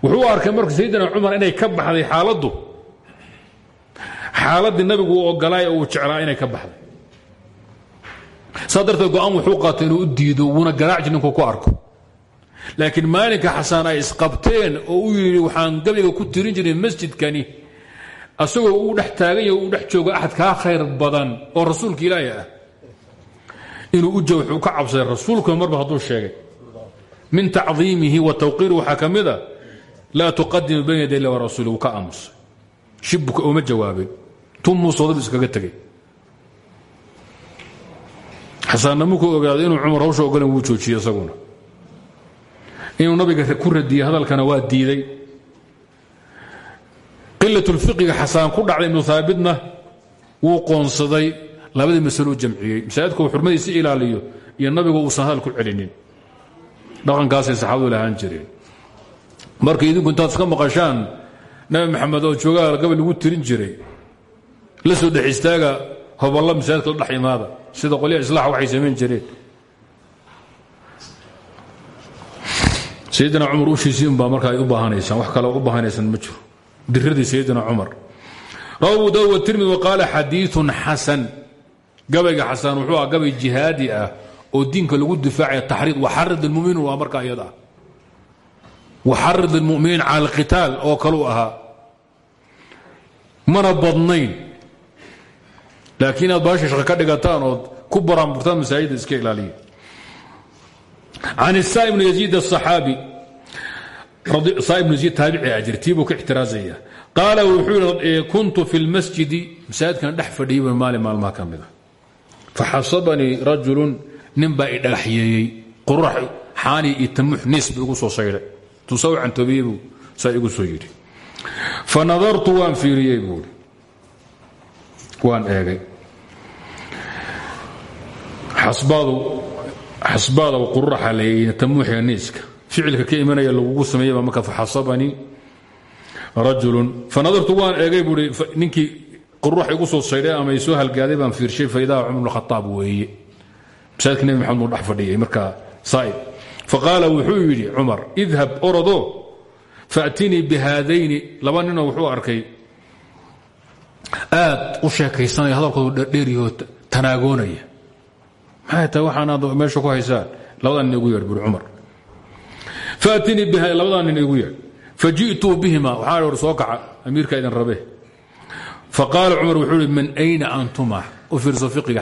wuxuu arkay marka sayidina cumar inay ka baxday xaaladdu. Xaaladdii nabigu uu ogolaay oo uu jeclaa inay ka baxday. Saa darteed go'aan wuxuu qaatay inuu u diido wuuna garaaci ninkuu ku arko. Laakiin maalinka xasaan ay isqabteen oo u yidhi waxaan gabayga ku tirin jiray masjidkani asagoo uu dhex taaganya uu dhex joogo axad kaa khayr badan oo rasuulka ilaahi ah. Inuu u wuxuu ka cabsaday rasuulkuna marba hadduu sheegay. Min tacdiimihi wa tawqiiri waxaa ka mida laa tuqadimu bayna yaday ilah warasuuli wuu ka aamusay. Shibbuka uma jawaabin. Tumuu soodadu iskaga tegey. Xasaanna markuu ogaaday inuu cumar hawsha ogolan wuu joojiyey isaguna. Inuu nabiga ku radiyey hadalkana waa diiday. Qilatulfiqiga xasaan ku dhacday ibnu haabitna wuu qoonsaday labadii masalo u jamciyey. Masaajidku uu xurmadiisi ilaaliyo iyo nabigu uusan hadal ku celinin. Dhaqankaasay saxaabadu lahaan jireen marka idinku intaad iska maqashaan nabi maxamed oo joogaa gabal lagu tirin jiray la soo dhex istaaga hoballa masaajidka la dhex imaada. Sida qolyaha islaax waxay samayn jireen. Sayidina cumar ushiisiin baa marka ay u baahanaysaan. Wax kale u baahanaysaan ma jiro. Diradii sayidina cumar. Rawa abu daawud watirmidi waqaala xadiiun xasan. Gabayga xasan wuxuu ah gabay jihaadi ah oo diinka lagu difaacaya taxriid waxarid lmuminiin waa marka iyada ah waxarid اlmuminiin cala alqitaal oo kaleu ahaa mana badnayn laakiin inaad baasha shaqe ka dhigataan ood ku baraanburtaan masaajidda iska ilaaliya can saa ibn yaziid aaabi saa ibn yaziid taabici ajir tii buu ka ixtiraazaya qaala wuxuu yidhi kuntu fi lmasjidi masaajidkan dhex fadhiyay buu maalin maalmaha ka mid a faxasabanii rajulun nin baa idhagaxyeeyey qurax xaani iyo tamuux niis buu igu soo saydhay buu saa igu soo yidhi. Fanadartu waan fiiriyey buui waan eegay. Xasbaada quraxa leeyihiin tamuuxiga niiska. Ficilka ka imanaya lagugu sameeyaba marka faxasabanii rajulun. Fanadartu waan eegay buui ninkii qurax igu soo saydhay ama soo halgaaday baan fiirshay faidaa cumar bn khaaab weeye. Masaajidka nebi maxamed uu dhex fadhiyay markaa saa'ib faqaala wuxuu yidhi cumar idhab orodo faatinii bihaadayni laba ninoo wuxuu arkay. Aad u sheekaysanaya hadalkoodu dheeryaho tanaagoonaya maxay tahay waxaanaad meesha ku haysaan labadaa nin igu yeedh buri cumar. Faatinii biha labadaa nin igu yeedh faji'tuu bihima waxaa war soo kaca amiirka idin rabe faqaala cumar wuxuu uhi min ayna antuma? U fiirso fiqiga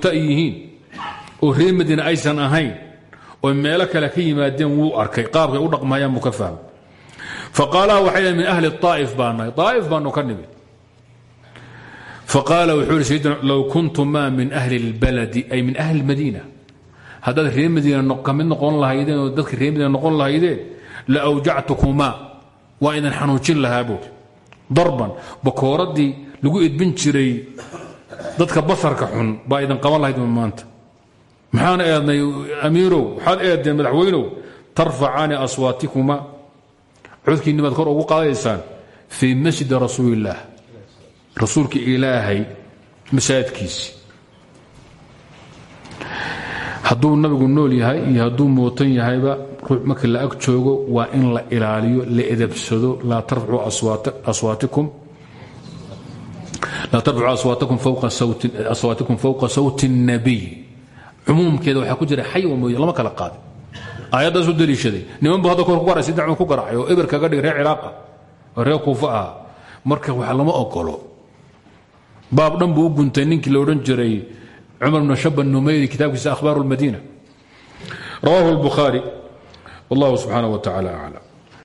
buuri oo reer madiina aysan ahayn oo meelo kale ka yimaadeen wuu arkay. Qaabkay u dhaqmayaan buu ka fahmay. Faqaalaha waxay min ahli aa'if baa nahay. Aa'if baanu ka nimid. Faqaala wuxuu ihi sayidina low min ahli اlbaladi ay min ahli اlmadiina haddaad reer madiina ka mid noqon lahaydeen oo dadka reer madiina noqon lahaydeen la awjactukumaa waa idin xanuujin lahaa darban bakooradii lagu edbin jiray dadka basarka xun baa idin qaban lahayd maanta maxaan eednay amiirow waxaad eedeen madaxweynow tarfacaani aswaatikuma. Codkiinni baad kor ugu qaadaysaan fii masjidi rasuuliillaah rasuulka ilaahay masaajidkiisii hadduu nabigu nool yahay iyo hadduu mootan yahayba marka la ag joogo waa in la ilaaliyo la edabsado laa tarfacuu aswaatikum. Fowqa sawti الnabiy cumuumkeeda waxaa ku jira xay mooye lama kala qaadin aayaddaasuu daliishaday niman bu hadda kor ku garay sidacun ku garacay oo eber kaga dhig reer ciraaqa oo reer kuufa ah marka wax lama ogolo baab dhan buu u guntay ninkii la odhan jiray cumar bn shaba numayri kitaabkiisa akhbaar اlmadiina rawahu اlbukhaari wallahu subxaanaه wa tacala aclam